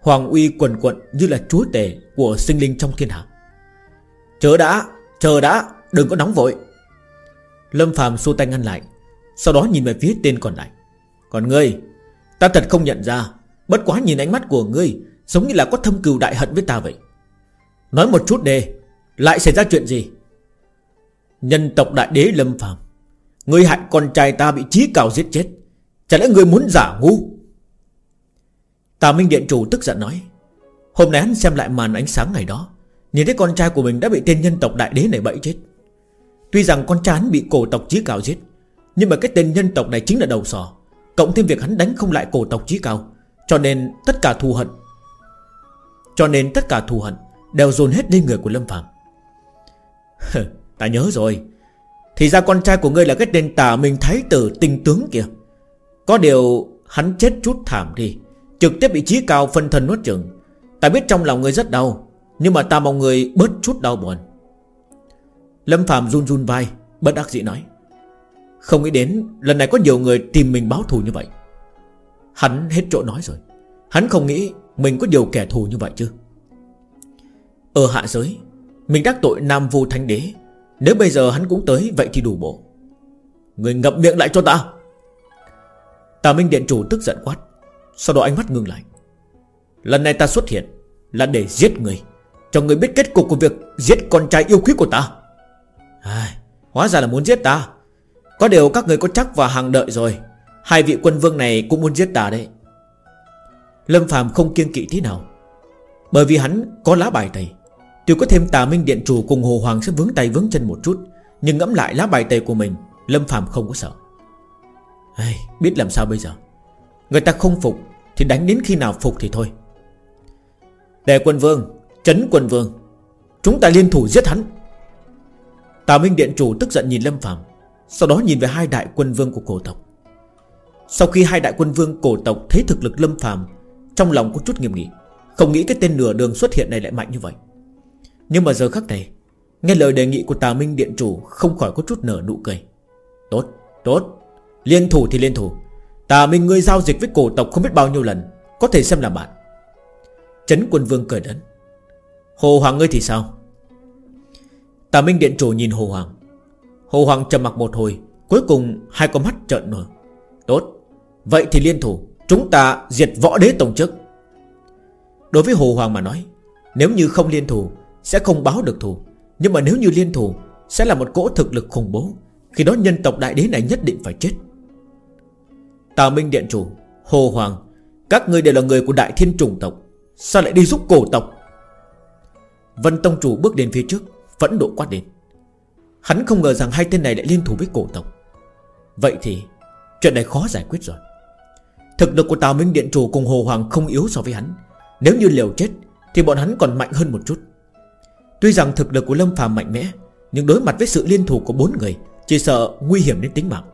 S1: Hoàng uy quần quận như là chúa tể Của sinh linh trong thiên hạ. Chờ đã, chờ đã Đừng có nóng vội. Lâm Phạm xua tay ngăn lại Sau đó nhìn về phía tên còn lại. Còn ngươi Ta thật không nhận ra Bất quá nhìn ánh mắt của ngươi Giống như là có thâm cừu đại hận với ta vậy. Nói một chút đi Lại xảy ra chuyện gì? Nhân tộc đại đế Lâm Phạm Ngươi hại con trai ta bị trí cào giết chết Chả lẽ ngươi muốn giả ngu? Tà Minh Điện Chủ tức giận nói Hôm nay hắn xem lại màn ánh sáng ngày đó Nhìn thấy con trai của mình đã bị tên nhân tộc đại đế này bẫy chết. Tuy rằng con trai hắn bị cổ tộc trí cao giết, Nhưng mà cái tên nhân tộc này chính là đầu sò Cộng thêm việc hắn đánh không lại cổ tộc trí cao, Cho nên tất cả thù hận, Cho nên tất cả thù hận Đều dồn hết lên người của Lâm Phạm Ta nhớ rồi. Thì ra con trai của ngươi là cái tên tà mình Thái tử tinh tướng kìa. Có điều hắn chết chút thảm đi, Trực tiếp bị trí cao phân thân nuốt chừng Ta biết trong lòng ngươi rất đau nhưng mà ta mong người bớt chút đau buồn. Lâm Phạm run run vai, Bất đắc dĩ nói, Không nghĩ đến lần này có nhiều người tìm mình báo thù như vậy. Hắn hết chỗ nói rồi. Hắn không nghĩ mình có nhiều kẻ thù như vậy chứ. Ở hạ giới, Mình đắc tội Nam vô Thánh Đế. Nếu bây giờ hắn cũng tới, Vậy thì đủ bộ. Người ngậm miệng lại cho ta. Tà Minh Điện Chủ tức giận quát, Sau đó ánh mắt ngưng lại. Lần này ta xuất hiện Là để giết người. Cho người biết kết cục của việc Giết con trai yêu quý của ta. À, Hóa ra là muốn giết ta. Có điều các người có chắc và hàng đợi rồi. Hai vị quân vương này cũng muốn giết ta đấy. Lâm Phạm không kiêng kỵ thế nào. Bởi vì hắn có lá bài tẩy. Tuy có thêm tà minh điện chủ cùng Hồ Hoàng sẽ vướng tay vướng chân một chút Nhưng ngẫm lại lá bài tẩy của mình Lâm Phạm không có sợ. Ai, Biết làm sao bây giờ? Người ta không phục Thì đánh đến khi nào phục thì thôi. Đề quân vương Trấn quân vương. Chúng ta liên thủ giết hắn. Tà Minh Điện Chủ tức giận nhìn Lâm Phạm Sau đó nhìn về hai đại quân vương của cổ tộc. Sau khi hai đại quân vương cổ tộc Thấy thực lực Lâm Phạm Trong lòng có chút nghiêm nghị Không nghĩ cái tên nửa đường xuất hiện này lại mạnh như vậy. Nhưng mà giờ khắc này Nghe lời đề nghị của Tà Minh Điện Chủ Không khỏi có chút nở nụ cười. Tốt, tốt Liên thủ thì liên thủ. Tà Minh ngươi giao dịch với cổ tộc không biết bao nhiêu lần Có thể xem là bạn. Trấn quân vương cười đến Hồ Hoàng ngươi thì sao? Tà Minh Điện Chủ nhìn Hồ Hoàng. Hồ Hoàng trầm mặc một hồi, Cuối cùng hai con mắt trợn nổi Tốt, Vậy thì liên thủ, Chúng ta diệt võ đế tổng chức. Đối với Hồ Hoàng mà nói, Nếu như không liên thủ, Sẽ không báo được thù. Nhưng mà nếu như liên thủ, Sẽ là một cỗ thực lực khủng bố, Khi đó nhân tộc đại đế này nhất định phải chết. Tà Minh Điện Chủ, Hồ Hoàng, Các ngươi đều là người của đại thiên trùng tộc, Sao lại đi giúp cổ tộc? Vân Tông Chủ bước đến phía trước, Phẫn độ quát đến Hắn không ngờ rằng hai tên này lại liên thủ với cổ tộc. Vậy thì, Chuyện này khó giải quyết rồi. Thực lực của Tào Minh Điện Chủ cùng Hồ Hoàng không yếu so với hắn. Nếu như liều chết, Thì bọn hắn còn mạnh hơn một chút. Tuy rằng thực lực của Lâm phàm mạnh mẽ, Nhưng đối mặt với sự liên thủ của bốn người, Chỉ sợ nguy hiểm đến tính mạng.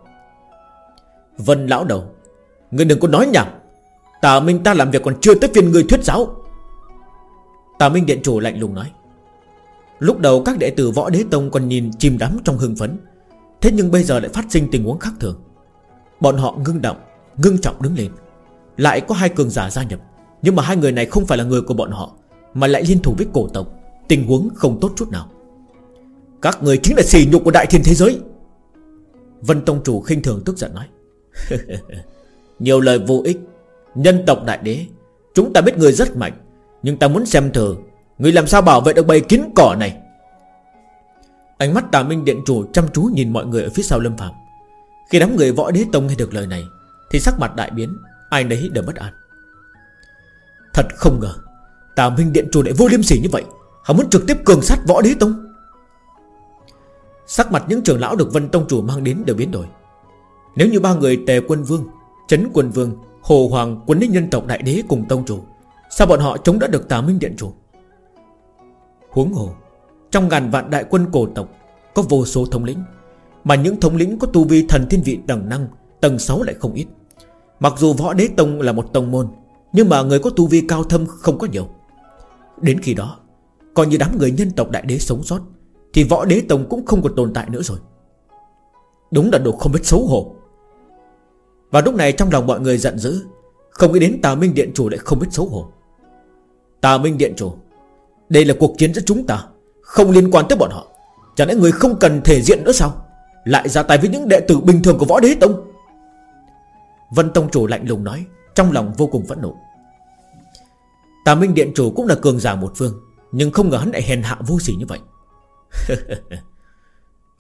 S1: Vân lão đầu Ngươi đừng có nói nhảm. Tào Minh ta làm việc còn chưa tới phiên ngươi thuyết giáo. Tà Minh Điện Chủ lạnh lùng nói. Lúc đầu các đệ tử Võ Đế Tông còn nhìn chìm đắm trong hưng phấn. Thế nhưng bây giờ lại phát sinh tình huống khác thường. Bọn họ ngưng động, Ngưng trọng đứng lên. Lại có hai cường giả gia nhập, Nhưng mà hai người này không phải là người của bọn họ, Mà lại liên thủ với cổ tộc. Tình huống không tốt chút nào. Các người chính là xỉ nhục của đại thiên thế giới. Vân Tông Chủ khinh thường tức giận nói. [LAUGHS] Nhiều lời vô ích. Nhân tộc đại đế, Chúng ta biết người rất mạnh nhưng ta muốn xem thử, Người làm sao bảo vệ được bầy kiến cỏ này? Ánh mắt tà minh điện chủ chăm chú nhìn mọi người ở phía sau lâm phạm Khi đám người võ đế tông nghe được lời này, Thì sắc mặt đại biến, Ai nấy đều bất an. Thật không ngờ Tà minh điện chủ lại vô liêm sỉ như vậy Họ muốn trực tiếp cường sát võ đế tông? Sắc mặt những trưởng lão được Vân Tông Chủ mang đến đều biến đổi. Nếu như ba người Tề Quân Vương Trấn Quân Vương, Hồ Hoàng, Quân linh nhân tộc Đại Đế cùng Tông Chủ Sao bọn họ chống đã được tà minh điện chủ? Huống hồ, Trong ngàn vạn đại quân cổ tộc, Có vô số thống lĩnh, Mà những thống lĩnh có tu vi thần thiên vị tầng năng, Tầng 6 lại không ít. Mặc dù võ đế tông là một tông môn, Nhưng mà người có tu vi cao thâm không có nhiều. Đến khi đó, Coi như đám người nhân tộc đại đế sống sót, Thì võ đế tông cũng không còn tồn tại nữa rồi. Đúng là đồ không biết xấu hổ. Và lúc này trong lòng mọi người giận dữ, Không nghĩ đến tà minh điện chủ lại không biết xấu hổ. Tà minh điện chủ. Đây là cuộc chiến giữa chúng ta, Không liên quan tới bọn họ. Chẳng lẽ người không cần thể diện nữa sao? Lại ra tay với những đệ tử bình thường của võ đế tông. Vân Tông chủ lạnh lùng nói, Trong lòng vô cùng phẫn nộ. Tà Minh Điện Chủ cũng là cường giả một phương, Nhưng không ngờ hắn lại hèn hạ vô sỉ như vậy. [LAUGHS]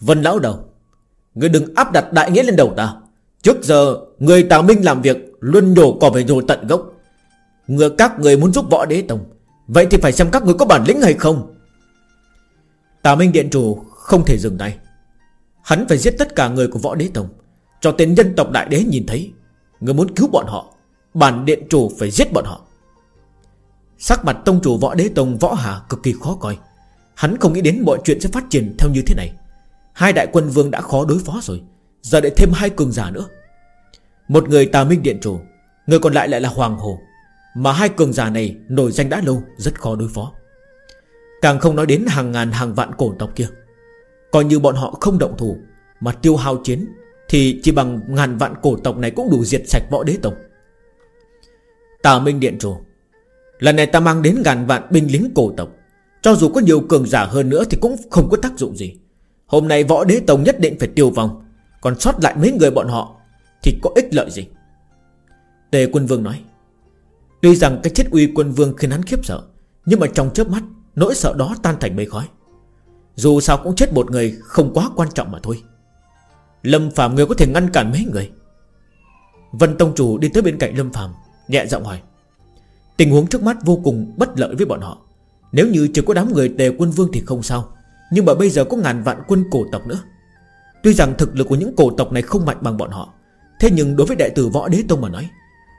S1: Vân Lão Đầu Người đừng áp đặt đại nghĩa lên đầu ta. Trước giờ, người Tà Minh làm việc, Luôn nhổ cỏ về nhổ tận gốc. Người các người muốn giúp võ đế tông. Vậy thì phải xem các người có bản lĩnh hay không. Tà Minh Điện Chủ không thể dừng tay. Hắn phải giết tất cả người của võ đế tông, Cho tên nhân tộc đại đế nhìn thấy. Người muốn cứu bọn họ, Bản điện chủ phải giết bọn họ. Sắc mặt tông chủ võ đế tông võ hà cực kỳ khó coi. Hắn không nghĩ đến mọi chuyện sẽ phát triển theo như thế này. Hai đại quân vương đã khó đối phó rồi, Giờ lại thêm hai cường giả nữa. Một người tà minh điện chủ, Người còn lại lại là Hoàng Hồ. Mà hai cường giả này nổi danh đã lâu, Rất khó đối phó. Càng không nói đến hàng ngàn hàng vạn cổ tộc kia. Coi như bọn họ không động thủ, Mà tiêu hao chiến, Thì chỉ bằng ngàn vạn cổ tộc này Cũng đủ diệt sạch võ đế tộc. Tà Minh Điện Chủ Lần này ta mang đến ngàn vạn binh lính cổ tộc. Cho dù có nhiều cường giả hơn nữa Thì cũng không có tác dụng gì. Hôm nay võ đế tông nhất định phải tiêu vong, Còn sót lại mấy người bọn họ Thì có ích lợi gì? Tề quân vương nói Tuy rằng cái chết uy quân vương khiến hắn khiếp sợ, Nhưng mà trong chớp mắt, Nỗi sợ đó tan thành mây khói. Dù sao cũng chết một người Không quá quan trọng mà thôi. Lâm Phạm người có thể ngăn cản mấy người. Vân Tông Chủ đi tới bên cạnh Lâm Phạm Nhẹ giọng hỏi. Tình huống trước mắt vô cùng bất lợi với bọn họ. Nếu như chỉ có đám người tề quân vương thì không sao, Nhưng mà bây giờ có ngàn vạn quân cổ tộc nữa. Tuy rằng thực lực của những cổ tộc này không mạnh bằng bọn họ, Thế nhưng đối với đại tử võ đế tông mà nói,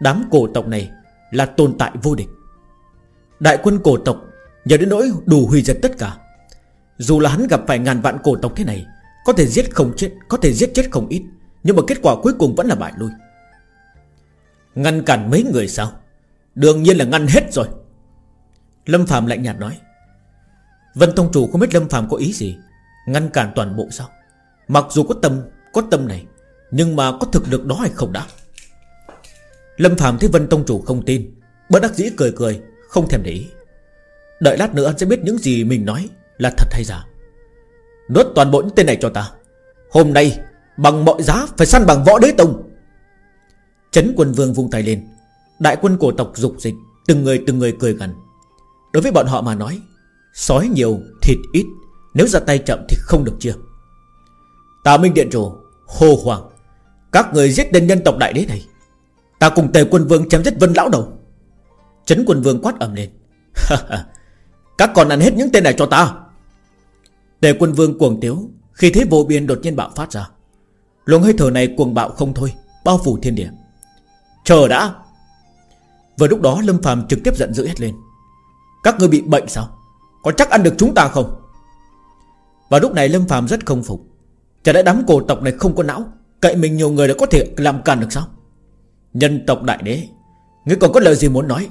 S1: Đám cổ tộc này là tồn tại vô địch. Đại quân cổ tộc, Nhờ đến nỗi đủ hủy diệt tất cả. Dù là hắn gặp phải ngàn vạn cổ tộc thế này, Có thể giết không chết, Có thể giết chết không ít, Nhưng mà kết quả cuối cùng vẫn là bại lui. Ngăn cản mấy người sao? Đương nhiên là ngăn hết rồi. Lâm Phạm lạnh nhạt nói. Vân Tông Chủ không biết Lâm Phạm có ý gì, Ngăn cản toàn bộ sao? Mặc dù có tâm Có tâm này, Nhưng mà có thực lực đó hay không đã? Lâm Phạm thấy Vân Tông Chủ không tin, Bất đắc dĩ cười cười, Không thèm để ý. Đợi lát nữa anh sẽ biết những gì mình nói Là thật hay giả. Nuốt toàn bộ những tên này cho ta. Hôm nay, bằng mọi giá phải săn bằng võ đế tông. Chấn quân vương vung tay lên. Đại quân cổ tộc dục dịch, Từng người từng người cười gần. Đối với bọn họ mà nói, Sói nhiều, thịt ít, Nếu ra tay chậm thì không được chia. Tà Minh Điện Chủ Hồ Hoàng Các người giết tên nhân tộc đại đế này Ta cùng tề quân vương chém giết vân lão đầu. Chấn quân vương quát ầm lên. [LAUGHS] Các con ăn hết những tên này cho ta. Tề quân vương cuồng tiếu, Khi thấy vô biên đột nhiên bạo phát ra. Luồng hơi thở này cuồng bạo không thôi, Bao phủ thiên địa. Chờ đã. Vừa lúc đó Lâm phàm trực tiếp giận dữ hết lên. Các ngươi bị bệnh sao? Có chắc ăn được chúng ta không? Và lúc này Lâm phàm rất không phục. Chả lẽ đám cổ tộc này không có não? Cậy mình nhiều người đã có thể làm càn được sao? Nhân tộc đại đế, Ngươi còn có lời gì muốn nói?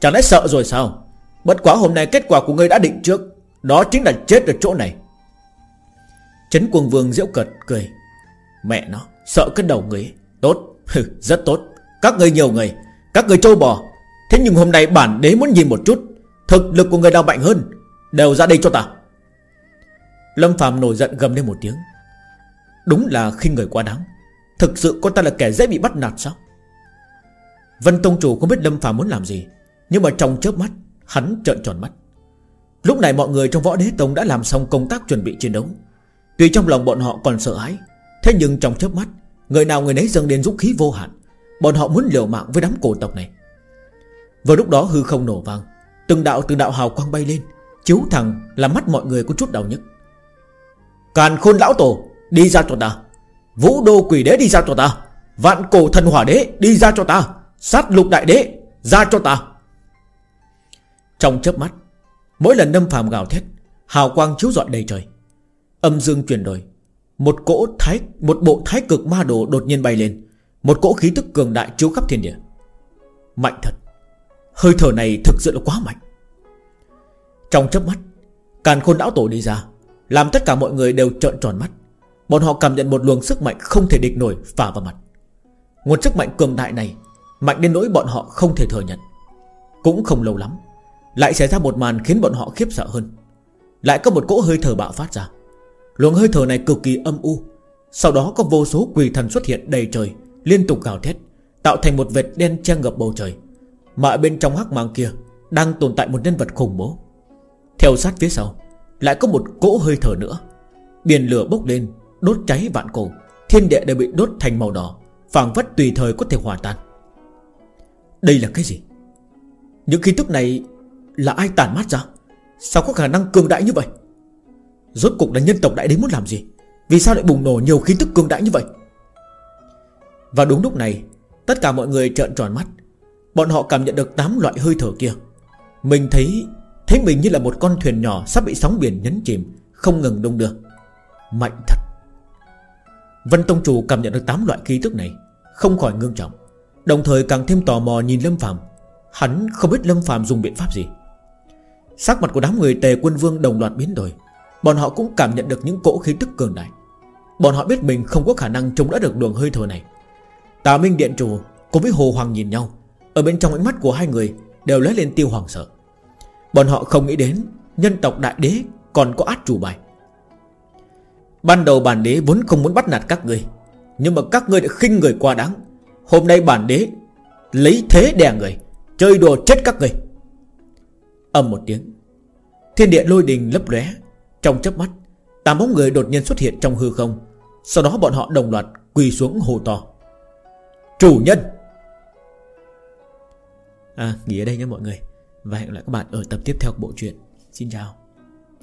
S1: Chẳng lẽ sợ rồi sao? Bất quá hôm nay kết quả của ngươi đã định trước, Đó chính là chết ở chỗ này. Chấn Cuồng Vương diễu cợt cười. Mẹ nó, Sợ cái đầu người Tốt Rất tốt. Các ngươi nhiều người, các ngươi trâu bò. Thế nhưng hôm nay bản đế muốn nhìn một chút, Thực lực của người nào mạnh hơn, Đều ra đây cho ta. Lâm Phạm nổi giận gầm lên một tiếng. Đúng là khinh người quá đáng, Thực sự con ta là kẻ dễ bị bắt nạt sao? Vân Tông Chủ không biết Lâm Phạm muốn làm gì, Nhưng mà trong chớp mắt, Hắn trợn tròn mắt. Lúc này mọi người trong võ đế tông đã làm xong công tác chuẩn bị chiến đấu. Tuy trong lòng bọn họ còn sợ hãi, Thế nhưng trong chớp mắt, Người nào người nấy dâng đến dũng khí vô hạn. Bọn họ muốn liều mạng với đám cổ tộc này. Vào lúc đó hư không nổ vang, Từng đạo từng đạo hào quang bay lên, Chiếu thẳng làm mắt mọi người có chút đau nhức. Càn khôn lão tổ, Đi ra cho ta. Vũ đô quỷ đế đi ra cho ta. Vạn cổ thần hỏa đế đi ra cho ta. Sát lục đại đế, ra cho ta. Trong chớp mắt, Mỗi lần nâm phàm gào thét, Hào quang chiếu rọi đầy trời. Âm dương chuyển đổi, Một cỗ thái, Một bộ thái cực ma đồ đột nhiên bay lên, Một cỗ khí tức cường đại chiếu khắp thiên địa. Mạnh thật, Hơi thở này thực sự là quá mạnh. Trong chớp mắt, Càn khôn lão tổ đi ra, Làm tất cả mọi người đều trợn tròn mắt. Bọn họ cảm nhận một luồng sức mạnh không thể địch nổi phả vào mặt. Nguồn sức mạnh cường đại này Mạnh đến nỗi bọn họ không thể thừa nhận. Cũng không lâu lắm, Lại xảy ra một màn khiến bọn họ khiếp sợ hơn. Lại có một cỗ hơi thở bạo phát ra. Luồng hơi thở này cực kỳ âm u. Sau đó có vô số quỷ thần xuất hiện đầy trời, Liên tục gào thét, Tạo thành một vệt đen che ngập bầu trời. Mà ở bên trong hắc mang kia Đang tồn tại một nhân vật khủng bố. Theo sát phía sau, Lại có một cỗ hơi thở nữa. Biển lửa bốc lên, Đốt cháy vạn cổ. Thiên địa đều bị đốt thành màu đỏ, phảng phất tùy thời có thể hòa tan. Đây là cái gì? Những khí tức này Là ai tàn mát ra? Sao có khả năng cường đại như vậy? Rốt cục là nhân tộc đại đế muốn làm gì? Vì sao lại bùng nổ nhiều khí tức cường đại như vậy? Và đúng lúc này, Tất cả mọi người trợn tròn mắt. Bọn họ cảm nhận được 8 loại hơi thở kia. Mình thấy Thấy mình như là một con thuyền nhỏ Sắp bị sóng biển nhấn chìm, Không ngừng đung đưa. Mạnh thật. Vân Tông Chủ cảm nhận được 8 loại khí tức này, Không khỏi ngưng trọng. Đồng thời càng thêm tò mò nhìn Lâm Phạm Hắn không biết Lâm Phạm dùng biện pháp gì. Sắc mặt của đám người tề quân vương đồng loạt biến đổi. Bọn họ cũng cảm nhận được những cỗ khí tức cường đại. Bọn họ biết mình không có khả năng chống đỡ được luồng hơi thở này. Tà Minh Điện Chủ Cùng với Hồ Hoàng nhìn nhau. Ở bên trong ánh mắt của hai người Đều lấy lên tiêu hoàng sợ. Bọn họ không nghĩ đến Nhân tộc đại đế còn có át chủ bài. Ban đầu bản đế vốn không muốn bắt nạt các người Nhưng mà các ngươi đã khinh người quá đáng. Hôm nay bản đế Lấy thế đè người, Chơi đùa chết các người. Âm một tiếng, Thiên địa lôi đình lấp lóe. Trong chớp mắt, Tám bóng người đột nhiên xuất hiện trong hư không. Sau đó bọn họ đồng loạt quỳ xuống hồ to. Chủ nhân! À nghỉ ở đây nhé mọi người. Và hẹn gặp lại các bạn ở tập tiếp theo của bộ truyện. Xin chào.